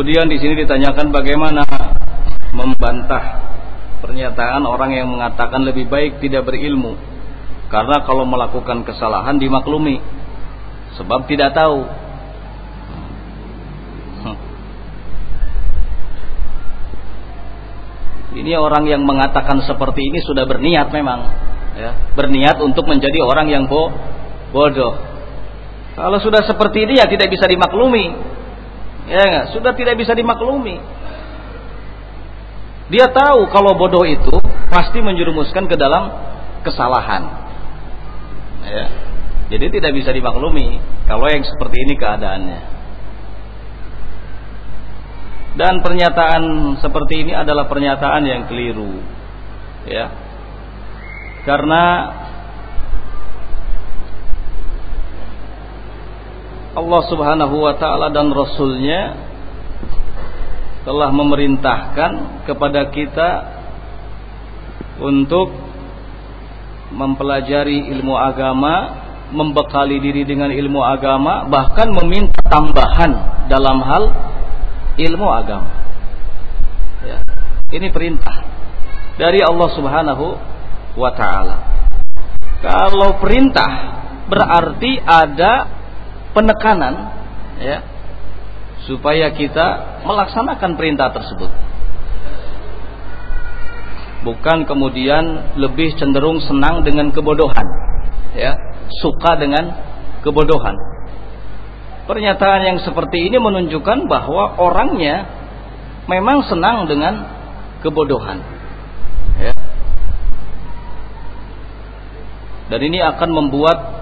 Kemudian di sini ditanyakan bagaimana membantah pernyataan orang yang mengatakan lebih baik tidak berilmu karena kalau melakukan kesalahan dimaklumi sebab tidak tahu. Ini orang yang mengatakan seperti ini sudah berniat memang ya, berniat untuk menjadi orang yang bo bodoh. Kalau sudah seperti ini ya tidak bisa dimaklumi. Ya enggak? Sudah tidak bisa dimaklumi. Dia tahu kalau bodoh itu pasti menjerumuskan ke dalam kesalahan. Ya. Jadi tidak bisa dimaklumi kalau yang seperti ini keadaannya. Dan pernyataan seperti ini adalah pernyataan yang keliru. Ya. Karena Allah Subhanahu wa taala dan rasulnya telah memerintahkan kepada kita untuk mempelajari ilmu agama, membekali diri dengan ilmu agama, bahkan meminta tambahan dalam hal ilmu agama. Ya. Ini perintah dari Allah Subhanahu wa taala. Kalau perintah berarti ada penekanan ya supaya kita melaksanakan perintah tersebut. Bukan kemudian lebih cenderung senang dengan kebodohan ya suka dengan kebodohan. Pernyataan yang seperti ini menunjukkan bahwa orangnya memang senang dengan kebodohan ya. Dan ini akan membuat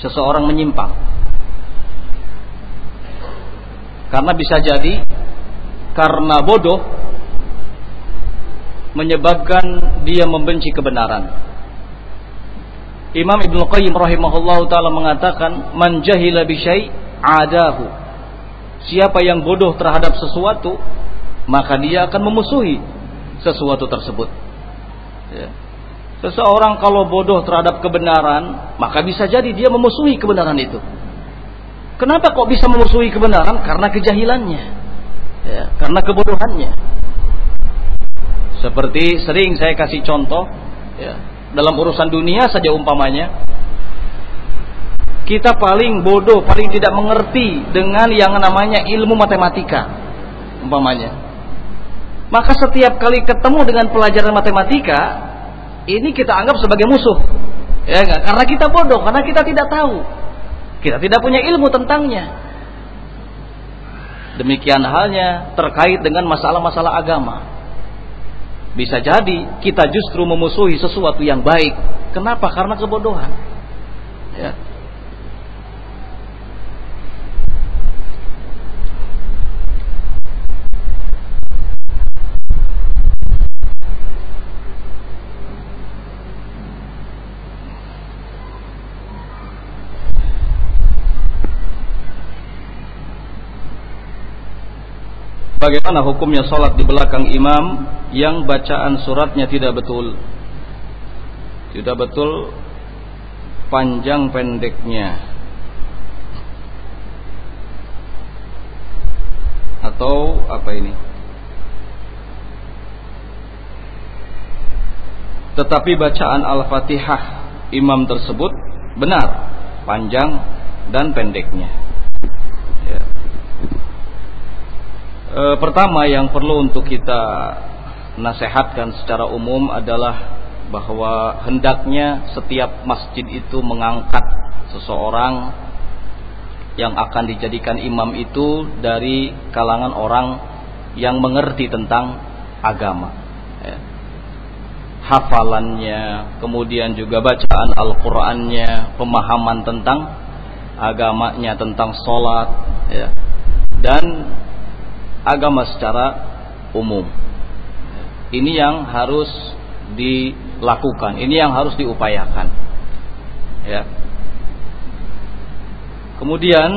seseorang menyimpang. Karena bisa jadi karena bodoh menyebabkan dia membenci kebenaran. Imam Ibnu Qayyim rahimahullahu taala mengatakan man jahila bi adahu. Siapa yang bodoh terhadap sesuatu, maka dia akan memusuhi sesuatu tersebut. Ya. Seseorang kalau bodoh terhadap kebenaran, maka bisa jadi dia memusuhi kebenaran itu. Kenapa kok bisa memusuhi kebenaran? Karena kejahilannya. Ya, karena kebodohannya. Seperti sering saya kasih contoh, ya, dalam urusan dunia saja umpamanya, kita paling bodoh, paling tidak mengerti dengan yang namanya ilmu matematika, umpamanya. Maka setiap kali ketemu dengan pelajaran matematika, ini kita anggap sebagai musuh. Ya enggak? Karena kita bodoh, karena kita tidak tahu. Kita tidak punya ilmu tentangnya. Demikian halnya terkait dengan masalah-masalah agama. Bisa jadi kita justru memusuhi sesuatu yang baik. Kenapa? Karena kebodohan. Ya. Bagaimana hukumnya sholat di belakang imam yang bacaan suratnya tidak betul? Tidak betul panjang pendeknya. Atau apa ini? Tetapi bacaan Al-Fatihah imam tersebut benar panjang dan pendeknya ya. E, pertama yang perlu untuk kita nasihatkan secara umum adalah bahwa hendaknya setiap masjid itu mengangkat seseorang yang akan dijadikan imam itu dari kalangan orang yang mengerti tentang agama ya. hafalannya kemudian juga bacaan Al-Qur'annya pemahaman tentang agamanya tentang sholat ya. dan agama secara umum. Ini yang harus dilakukan ini yang harus diupayakan. Ya. Kemudian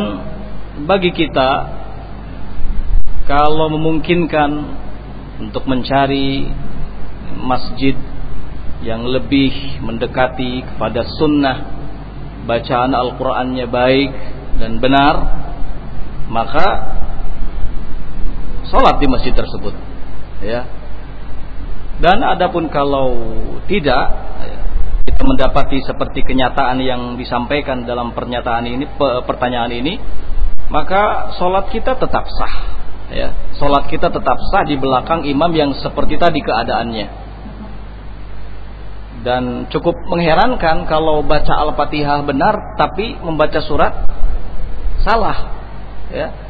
bagi kita kalau memungkinkan untuk mencari masjid yang lebih mendekati kepada sunnah bacaan Al-Qur'annya baik dan benar maka sholat di masjid tersebut. Ya. Dan adapun kalau tidak kita mendapati seperti kenyataan yang disampaikan dalam pernyataan ini pertanyaan ini maka sholat kita tetap sah. Ya. Sholat kita tetap sah di belakang imam yang seperti tadi keadaannya. Dan cukup mengherankan kalau baca al-fatihah benar tapi membaca surat salah. Ya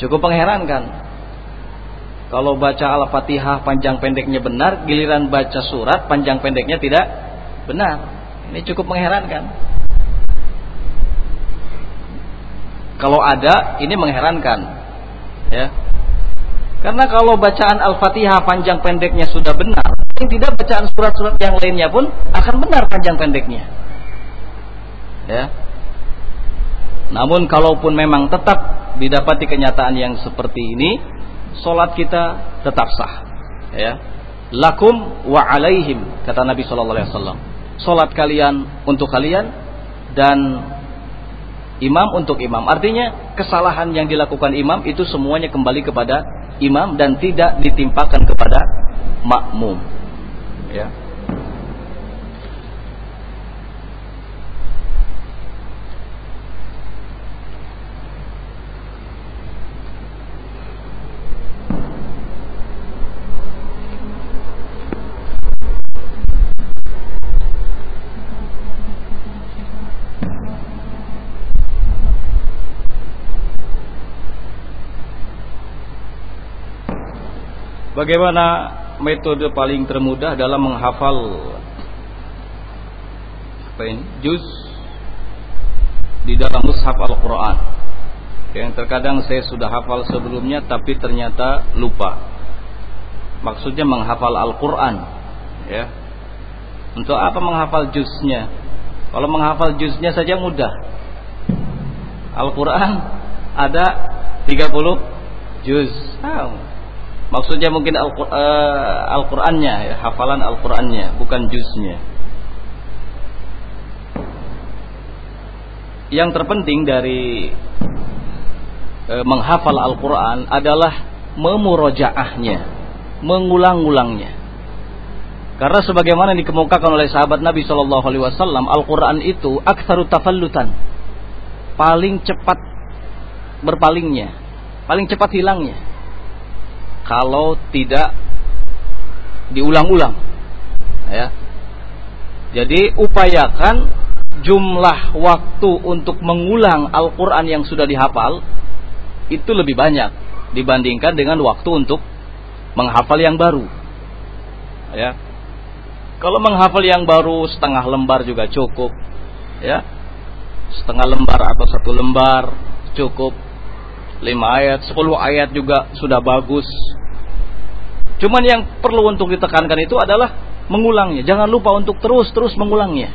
cukup mengherankan kalau baca Al-Fatihah panjang pendeknya benar, giliran baca surat panjang pendeknya tidak benar. Ini cukup mengherankan. Kalau ada, ini mengherankan. Ya. Karena kalau bacaan Al-Fatihah panjang pendeknya sudah benar, yang tidak bacaan surat-surat yang lainnya pun akan benar panjang pendeknya. Ya. Namun kalaupun memang tetap didapati kenyataan yang seperti ini, solat kita tetap sah. Ya. Lakum wa alaihim kata Nabi Shallallahu Alaihi Wasallam. Solat kalian untuk kalian dan imam untuk imam. Artinya kesalahan yang dilakukan imam itu semuanya kembali kepada imam dan tidak ditimpakan kepada makmum. Ya. Bagaimana metode paling termudah dalam menghafal apa ini? Juz di dalam mushaf Al-Qur'an. Yang terkadang saya sudah hafal sebelumnya tapi ternyata lupa. Maksudnya menghafal Al-Qur'an, ya. Untuk apa menghafal juznya? Kalau menghafal juznya saja mudah. Al-Qur'an ada 30 juz. Oh, Maksudnya mungkin eh, Al-Qur'annya ya, hafalan Al-Qur'annya, bukan juznya. Yang terpenting dari e, menghafal Al-Qur'an adalah memurojaahnya, mengulang-ulangnya. Karena sebagaimana dikemukakan oleh sahabat Nabi Shallallahu Alaihi Wasallam, Al-Quran itu aksaru tafallutan, paling cepat berpalingnya, paling cepat hilangnya kalau tidak diulang-ulang. Ya. Jadi upayakan jumlah waktu untuk mengulang Al-Qur'an yang sudah dihafal itu lebih banyak dibandingkan dengan waktu untuk menghafal yang baru. Ya. Kalau menghafal yang baru setengah lembar juga cukup. Ya. Setengah lembar atau satu lembar cukup 5 ayat, 10 ayat juga sudah bagus. Cuman yang perlu untuk ditekankan itu adalah mengulangnya. Jangan lupa untuk terus-terus mengulangnya.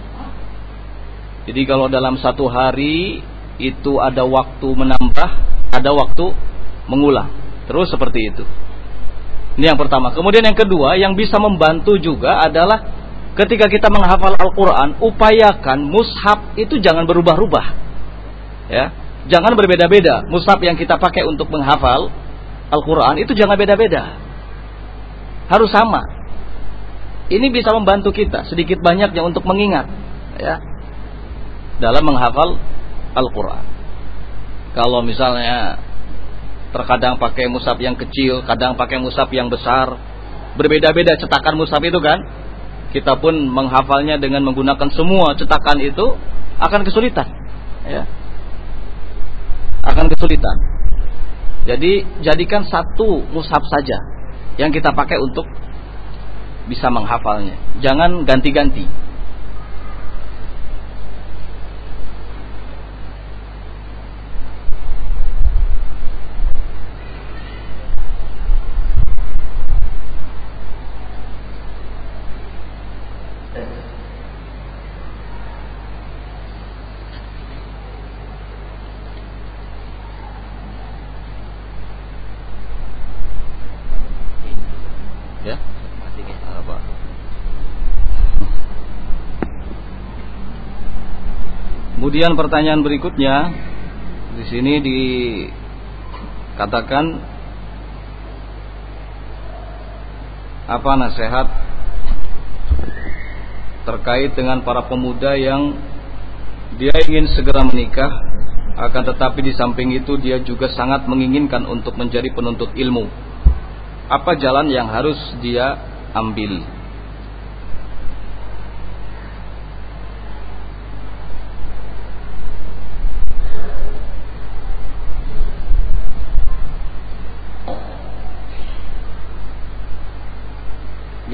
Jadi kalau dalam satu hari itu ada waktu menambah, ada waktu mengulang. Terus seperti itu. Ini yang pertama. Kemudian yang kedua, yang bisa membantu juga adalah ketika kita menghafal Al-Quran, upayakan mushaf itu jangan berubah-ubah. Ya, jangan berbeda-beda. Mushaf yang kita pakai untuk menghafal Al-Quran itu jangan beda-beda. Harus sama. Ini bisa membantu kita sedikit banyaknya untuk mengingat, ya, dalam menghafal Al-Quran. Kalau misalnya Terkadang pakai musab yang kecil, kadang pakai musab yang besar. Berbeda-beda cetakan musab itu kan. Kita pun menghafalnya dengan menggunakan semua cetakan itu akan kesulitan. Ya. Akan kesulitan. Jadi jadikan satu musab saja yang kita pakai untuk bisa menghafalnya. Jangan ganti-ganti. Kemudian pertanyaan berikutnya di sini dikatakan apa nasihat terkait dengan para pemuda yang dia ingin segera menikah akan tetapi di samping itu dia juga sangat menginginkan untuk menjadi penuntut ilmu. Apa jalan yang harus dia ambil?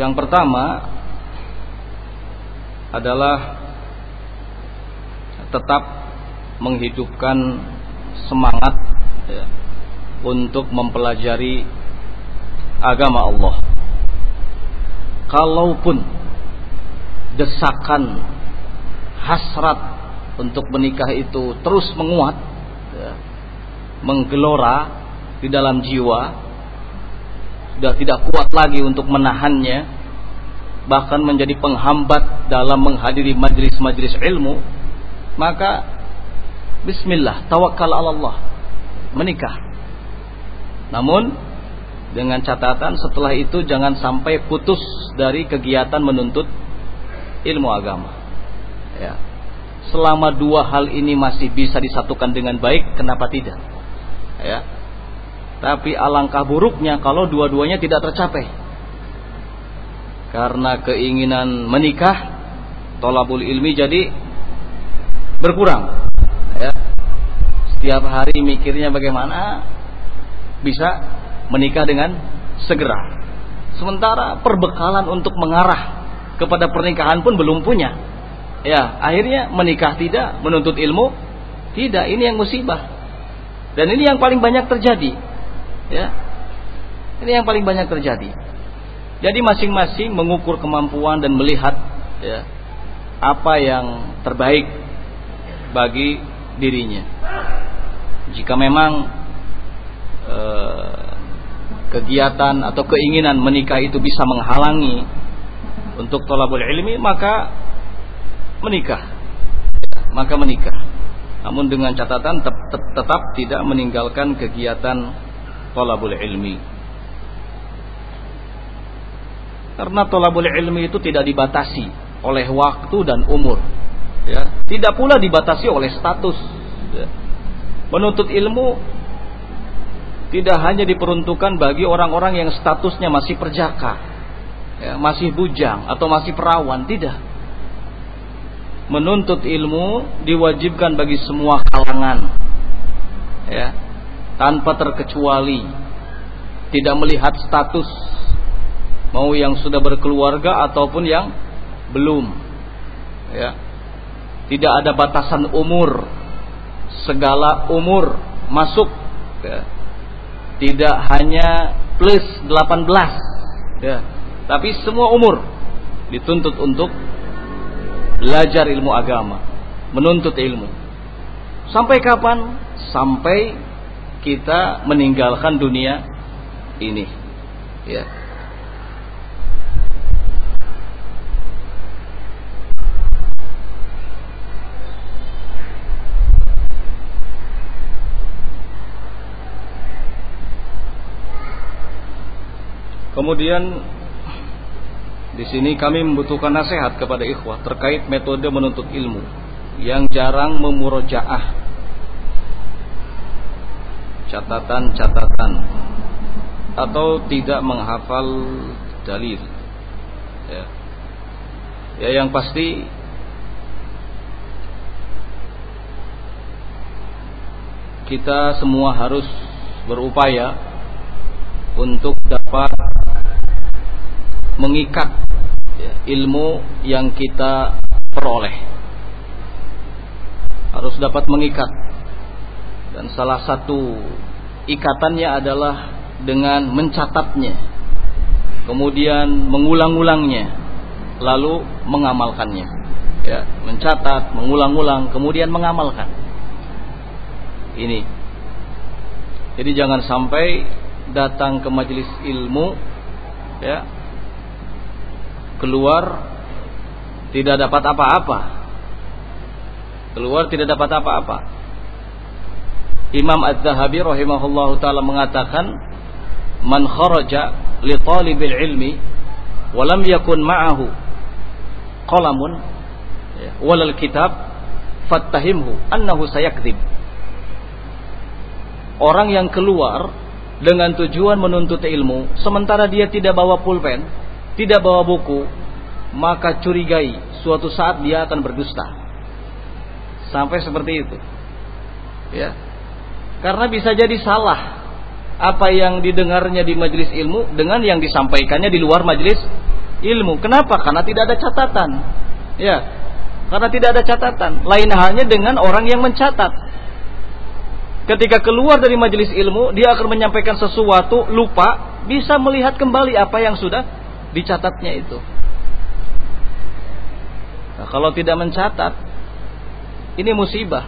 Yang pertama adalah tetap menghidupkan semangat ya, untuk mempelajari agama Allah. Kalaupun desakan hasrat untuk menikah itu terus menguat, ya, menggelora di dalam jiwa, sudah tidak kuat lagi untuk menahannya bahkan menjadi penghambat dalam menghadiri majlis-majlis ilmu maka bismillah tawakal Allah menikah. Namun dengan catatan setelah itu jangan sampai putus dari kegiatan menuntut ilmu agama. Ya. Selama dua hal ini masih bisa disatukan dengan baik kenapa tidak? Ya tapi alangkah buruknya kalau dua-duanya tidak tercapai. Karena keinginan menikah, tolabul ilmi jadi berkurang. Ya. Setiap hari mikirnya bagaimana bisa menikah dengan segera. Sementara perbekalan untuk mengarah kepada pernikahan pun belum punya. Ya, akhirnya menikah tidak, menuntut ilmu tidak. Ini yang musibah. Dan ini yang paling banyak terjadi Ya. Ini yang paling banyak terjadi. Jadi masing-masing mengukur kemampuan dan melihat ya, apa yang terbaik bagi dirinya. Jika memang eh, kegiatan atau keinginan menikah itu bisa menghalangi untuk tolabul ilmi maka menikah maka menikah namun dengan catatan tetap tidak meninggalkan kegiatan tolabul ilmi. Karena tolabul ilmi itu tidak dibatasi oleh waktu dan umur. Ya. Tidak pula dibatasi oleh status. Ya. Menuntut ilmu tidak hanya diperuntukkan bagi orang-orang yang statusnya masih perjaka, ya, masih bujang atau masih perawan, tidak. Menuntut ilmu diwajibkan bagi semua kalangan. Ya, tanpa terkecuali tidak melihat status mau yang sudah berkeluarga ataupun yang belum ya. Tidak ada batasan umur segala umur masuk ya. tidak hanya plus 18 ya. Tapi semua umur dituntut untuk belajar ilmu agama menuntut ilmu. Sampai kapan? Sampai kita meninggalkan dunia ini. Ya. Kemudian di sini kami membutuhkan nasihat kepada ikhwah terkait metode menuntut ilmu yang jarang memurojaah catatan-catatan atau tidak menghafal dalil. Ya. ya yang pasti kita semua harus berupaya untuk dapat mengikat ya, ilmu yang kita peroleh harus dapat mengikat dan salah satu ikatannya adalah dengan mencatatnya kemudian mengulang-ulangnya lalu mengamalkannya ya mencatat mengulang-ulang kemudian mengamalkan ini jadi jangan sampai datang ke majelis ilmu ya keluar tidak dapat apa-apa. Keluar tidak dapat apa-apa. Imam Az-Zahabi rahimahullahu taala mengatakan man kharaja li talibil ilmi wa lam yakun ma'ahu qalamun ya, walal kitab fattahimhu annahu sayakdzib. Orang yang keluar dengan tujuan menuntut ilmu sementara dia tidak bawa pulpen tidak bawa buku, maka curigai suatu saat dia akan berdusta. Sampai seperti itu. Ya. Karena bisa jadi salah apa yang didengarnya di majelis ilmu dengan yang disampaikannya di luar majelis ilmu. Kenapa? Karena tidak ada catatan. Ya. Karena tidak ada catatan. Lain halnya dengan orang yang mencatat. Ketika keluar dari majelis ilmu, dia akan menyampaikan sesuatu, lupa, bisa melihat kembali apa yang sudah dicatatnya itu. Nah, kalau tidak mencatat, ini musibah.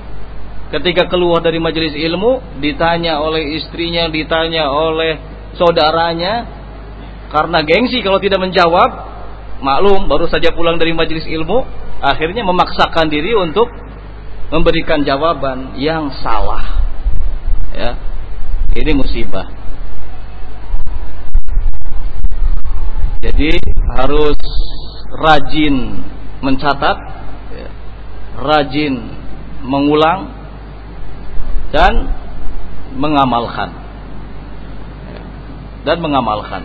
Ketika keluar dari majelis ilmu, ditanya oleh istrinya, ditanya oleh saudaranya, karena gengsi kalau tidak menjawab, maklum baru saja pulang dari majelis ilmu, akhirnya memaksakan diri untuk memberikan jawaban yang salah. Ya, ini musibah. Jadi harus rajin mencatat, ya, rajin mengulang dan mengamalkan. Dan mengamalkan.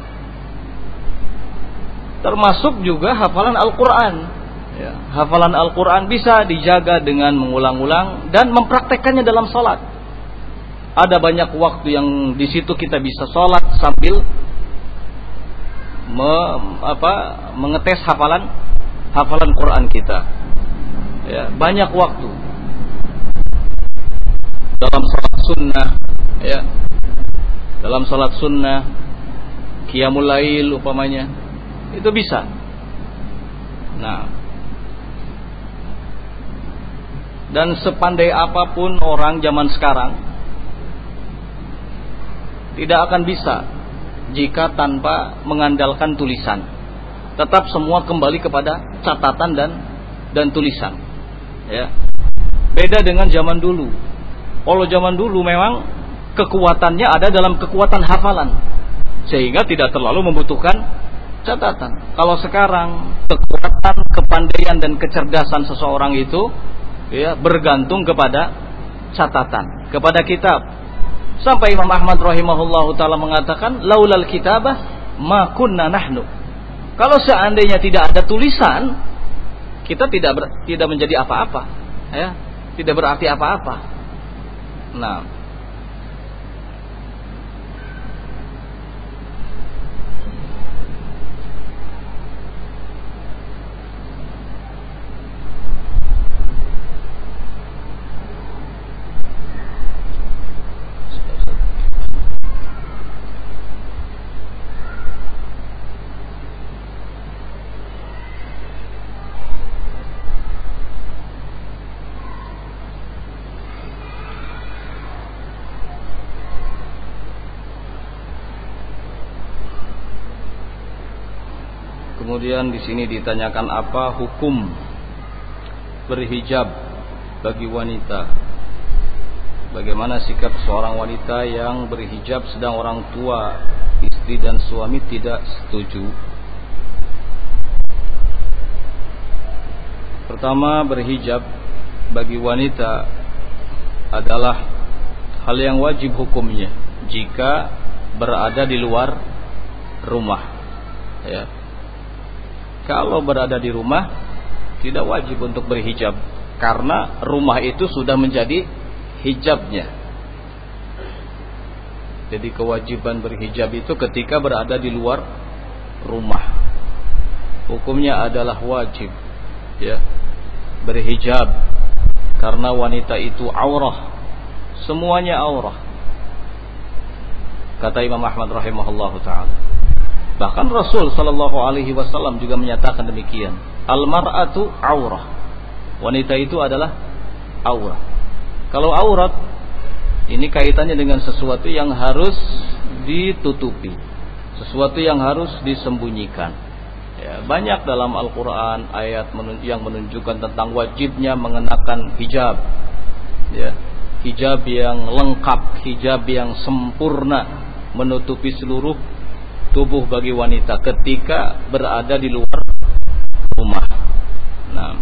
Termasuk juga hafalan Al-Quran. Ya, hafalan Al-Quran bisa dijaga dengan mengulang-ulang dan mempraktekannya dalam sholat. Ada banyak waktu yang di situ kita bisa sholat sambil me, apa, mengetes hafalan hafalan Quran kita. Ya, banyak waktu dalam salat sunnah, ya, dalam salat sunnah, qiyamul lail upamanya, itu bisa. Nah, dan sepandai apa pun orang zaman sekarang tidak akan bisa jika tanpa mengandalkan tulisan. Tetap semua kembali kepada catatan dan dan tulisan. Ya. Beda dengan zaman dulu. Kalau zaman dulu memang kekuatannya ada dalam kekuatan hafalan. Sehingga tidak terlalu membutuhkan catatan. Kalau sekarang kekuatan, kepandaian dan kecerdasan seseorang itu ya bergantung kepada catatan, kepada kitab, Sampai Imam Ahmad rahimahullah taala mengatakan laulal kitabah ma kunna nahnu. Kalau seandainya tidak ada tulisan, kita tidak ber, tidak menjadi apa-apa, ya. Tidak berarti apa-apa. Nah, Kemudian di sini ditanyakan apa hukum berhijab bagi wanita. Bagaimana sikap seorang wanita yang berhijab sedang orang tua, istri dan suami tidak setuju? Pertama, berhijab bagi wanita adalah hal yang wajib hukumnya jika berada di luar rumah. Ya. Kalau berada di rumah tidak wajib untuk berhijab karena rumah itu sudah menjadi hijabnya. Jadi kewajiban berhijab itu ketika berada di luar rumah. Hukumnya adalah wajib ya. Berhijab karena wanita itu aurah. Semuanya aurah kata Imam Ahmad rahimahullah taala. Bahkan Rasul sallallahu alaihi wasallam juga menyatakan demikian. Al mar'atu aurah. Wanita itu adalah aurah. Kalau aurat ini kaitannya dengan sesuatu yang harus ditutupi, sesuatu yang harus disembunyikan. Ya, banyak dalam Al-Quran ayat yang menunjukkan tentang wajibnya mengenakan hijab. Ya, hijab yang lengkap, hijab yang sempurna menutupi seluruh tubuh bagi wanita ketika berada di luar rumah. Nah.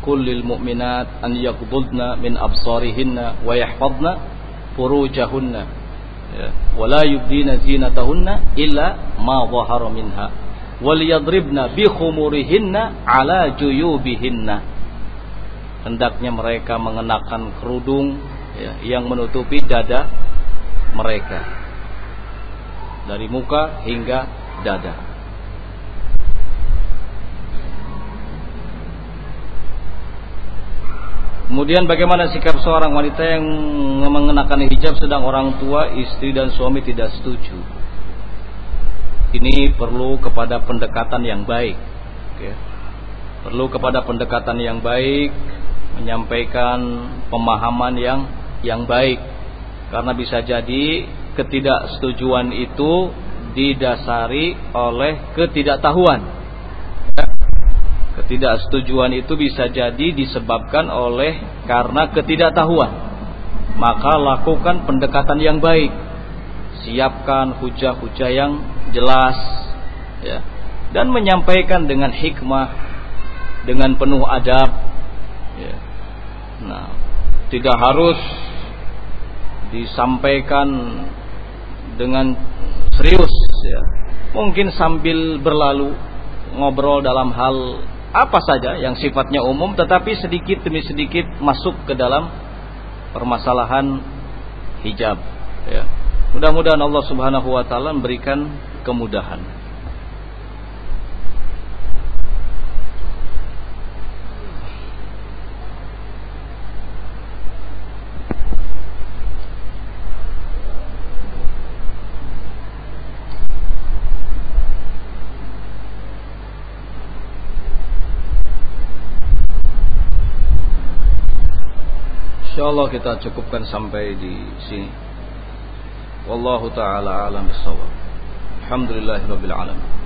Kullil mu'minat an yaqbudna min absarihinna wa yahfadna furujahunna ya. wa la yubdina zinatahunna illa ma dhahara minha wal yadribna bi khumurihinna ala juyubihinna hendaknya mereka mengenakan kerudung ya, yang menutupi dada mereka dari muka hingga dada. Kemudian bagaimana sikap seorang wanita yang mengenakan hijab sedang orang tua, istri dan suami tidak setuju? Ini perlu kepada pendekatan yang baik. Perlu kepada pendekatan yang baik menyampaikan pemahaman yang yang baik. Karena bisa jadi ketidaksetujuan itu didasari oleh ketidaktahuan. Ya. ketidaksetujuan itu bisa jadi disebabkan oleh karena ketidaktahuan. Maka lakukan pendekatan yang baik. Siapkan hujah-hujah yang jelas. Ya. Dan menyampaikan dengan hikmah dengan penuh adab. Nah, tidak harus disampaikan dengan serius ya. Mungkin sambil berlalu ngobrol dalam hal apa saja yang sifatnya umum tetapi sedikit demi sedikit masuk ke dalam permasalahan hijab ya. Mudah-mudahan Allah Subhanahu wa taala memberikan kemudahan. Insyaallah kita cukupkan sampai di sini. Wallahu taala alam bisawab. Alhamdulillahirabbil alamin.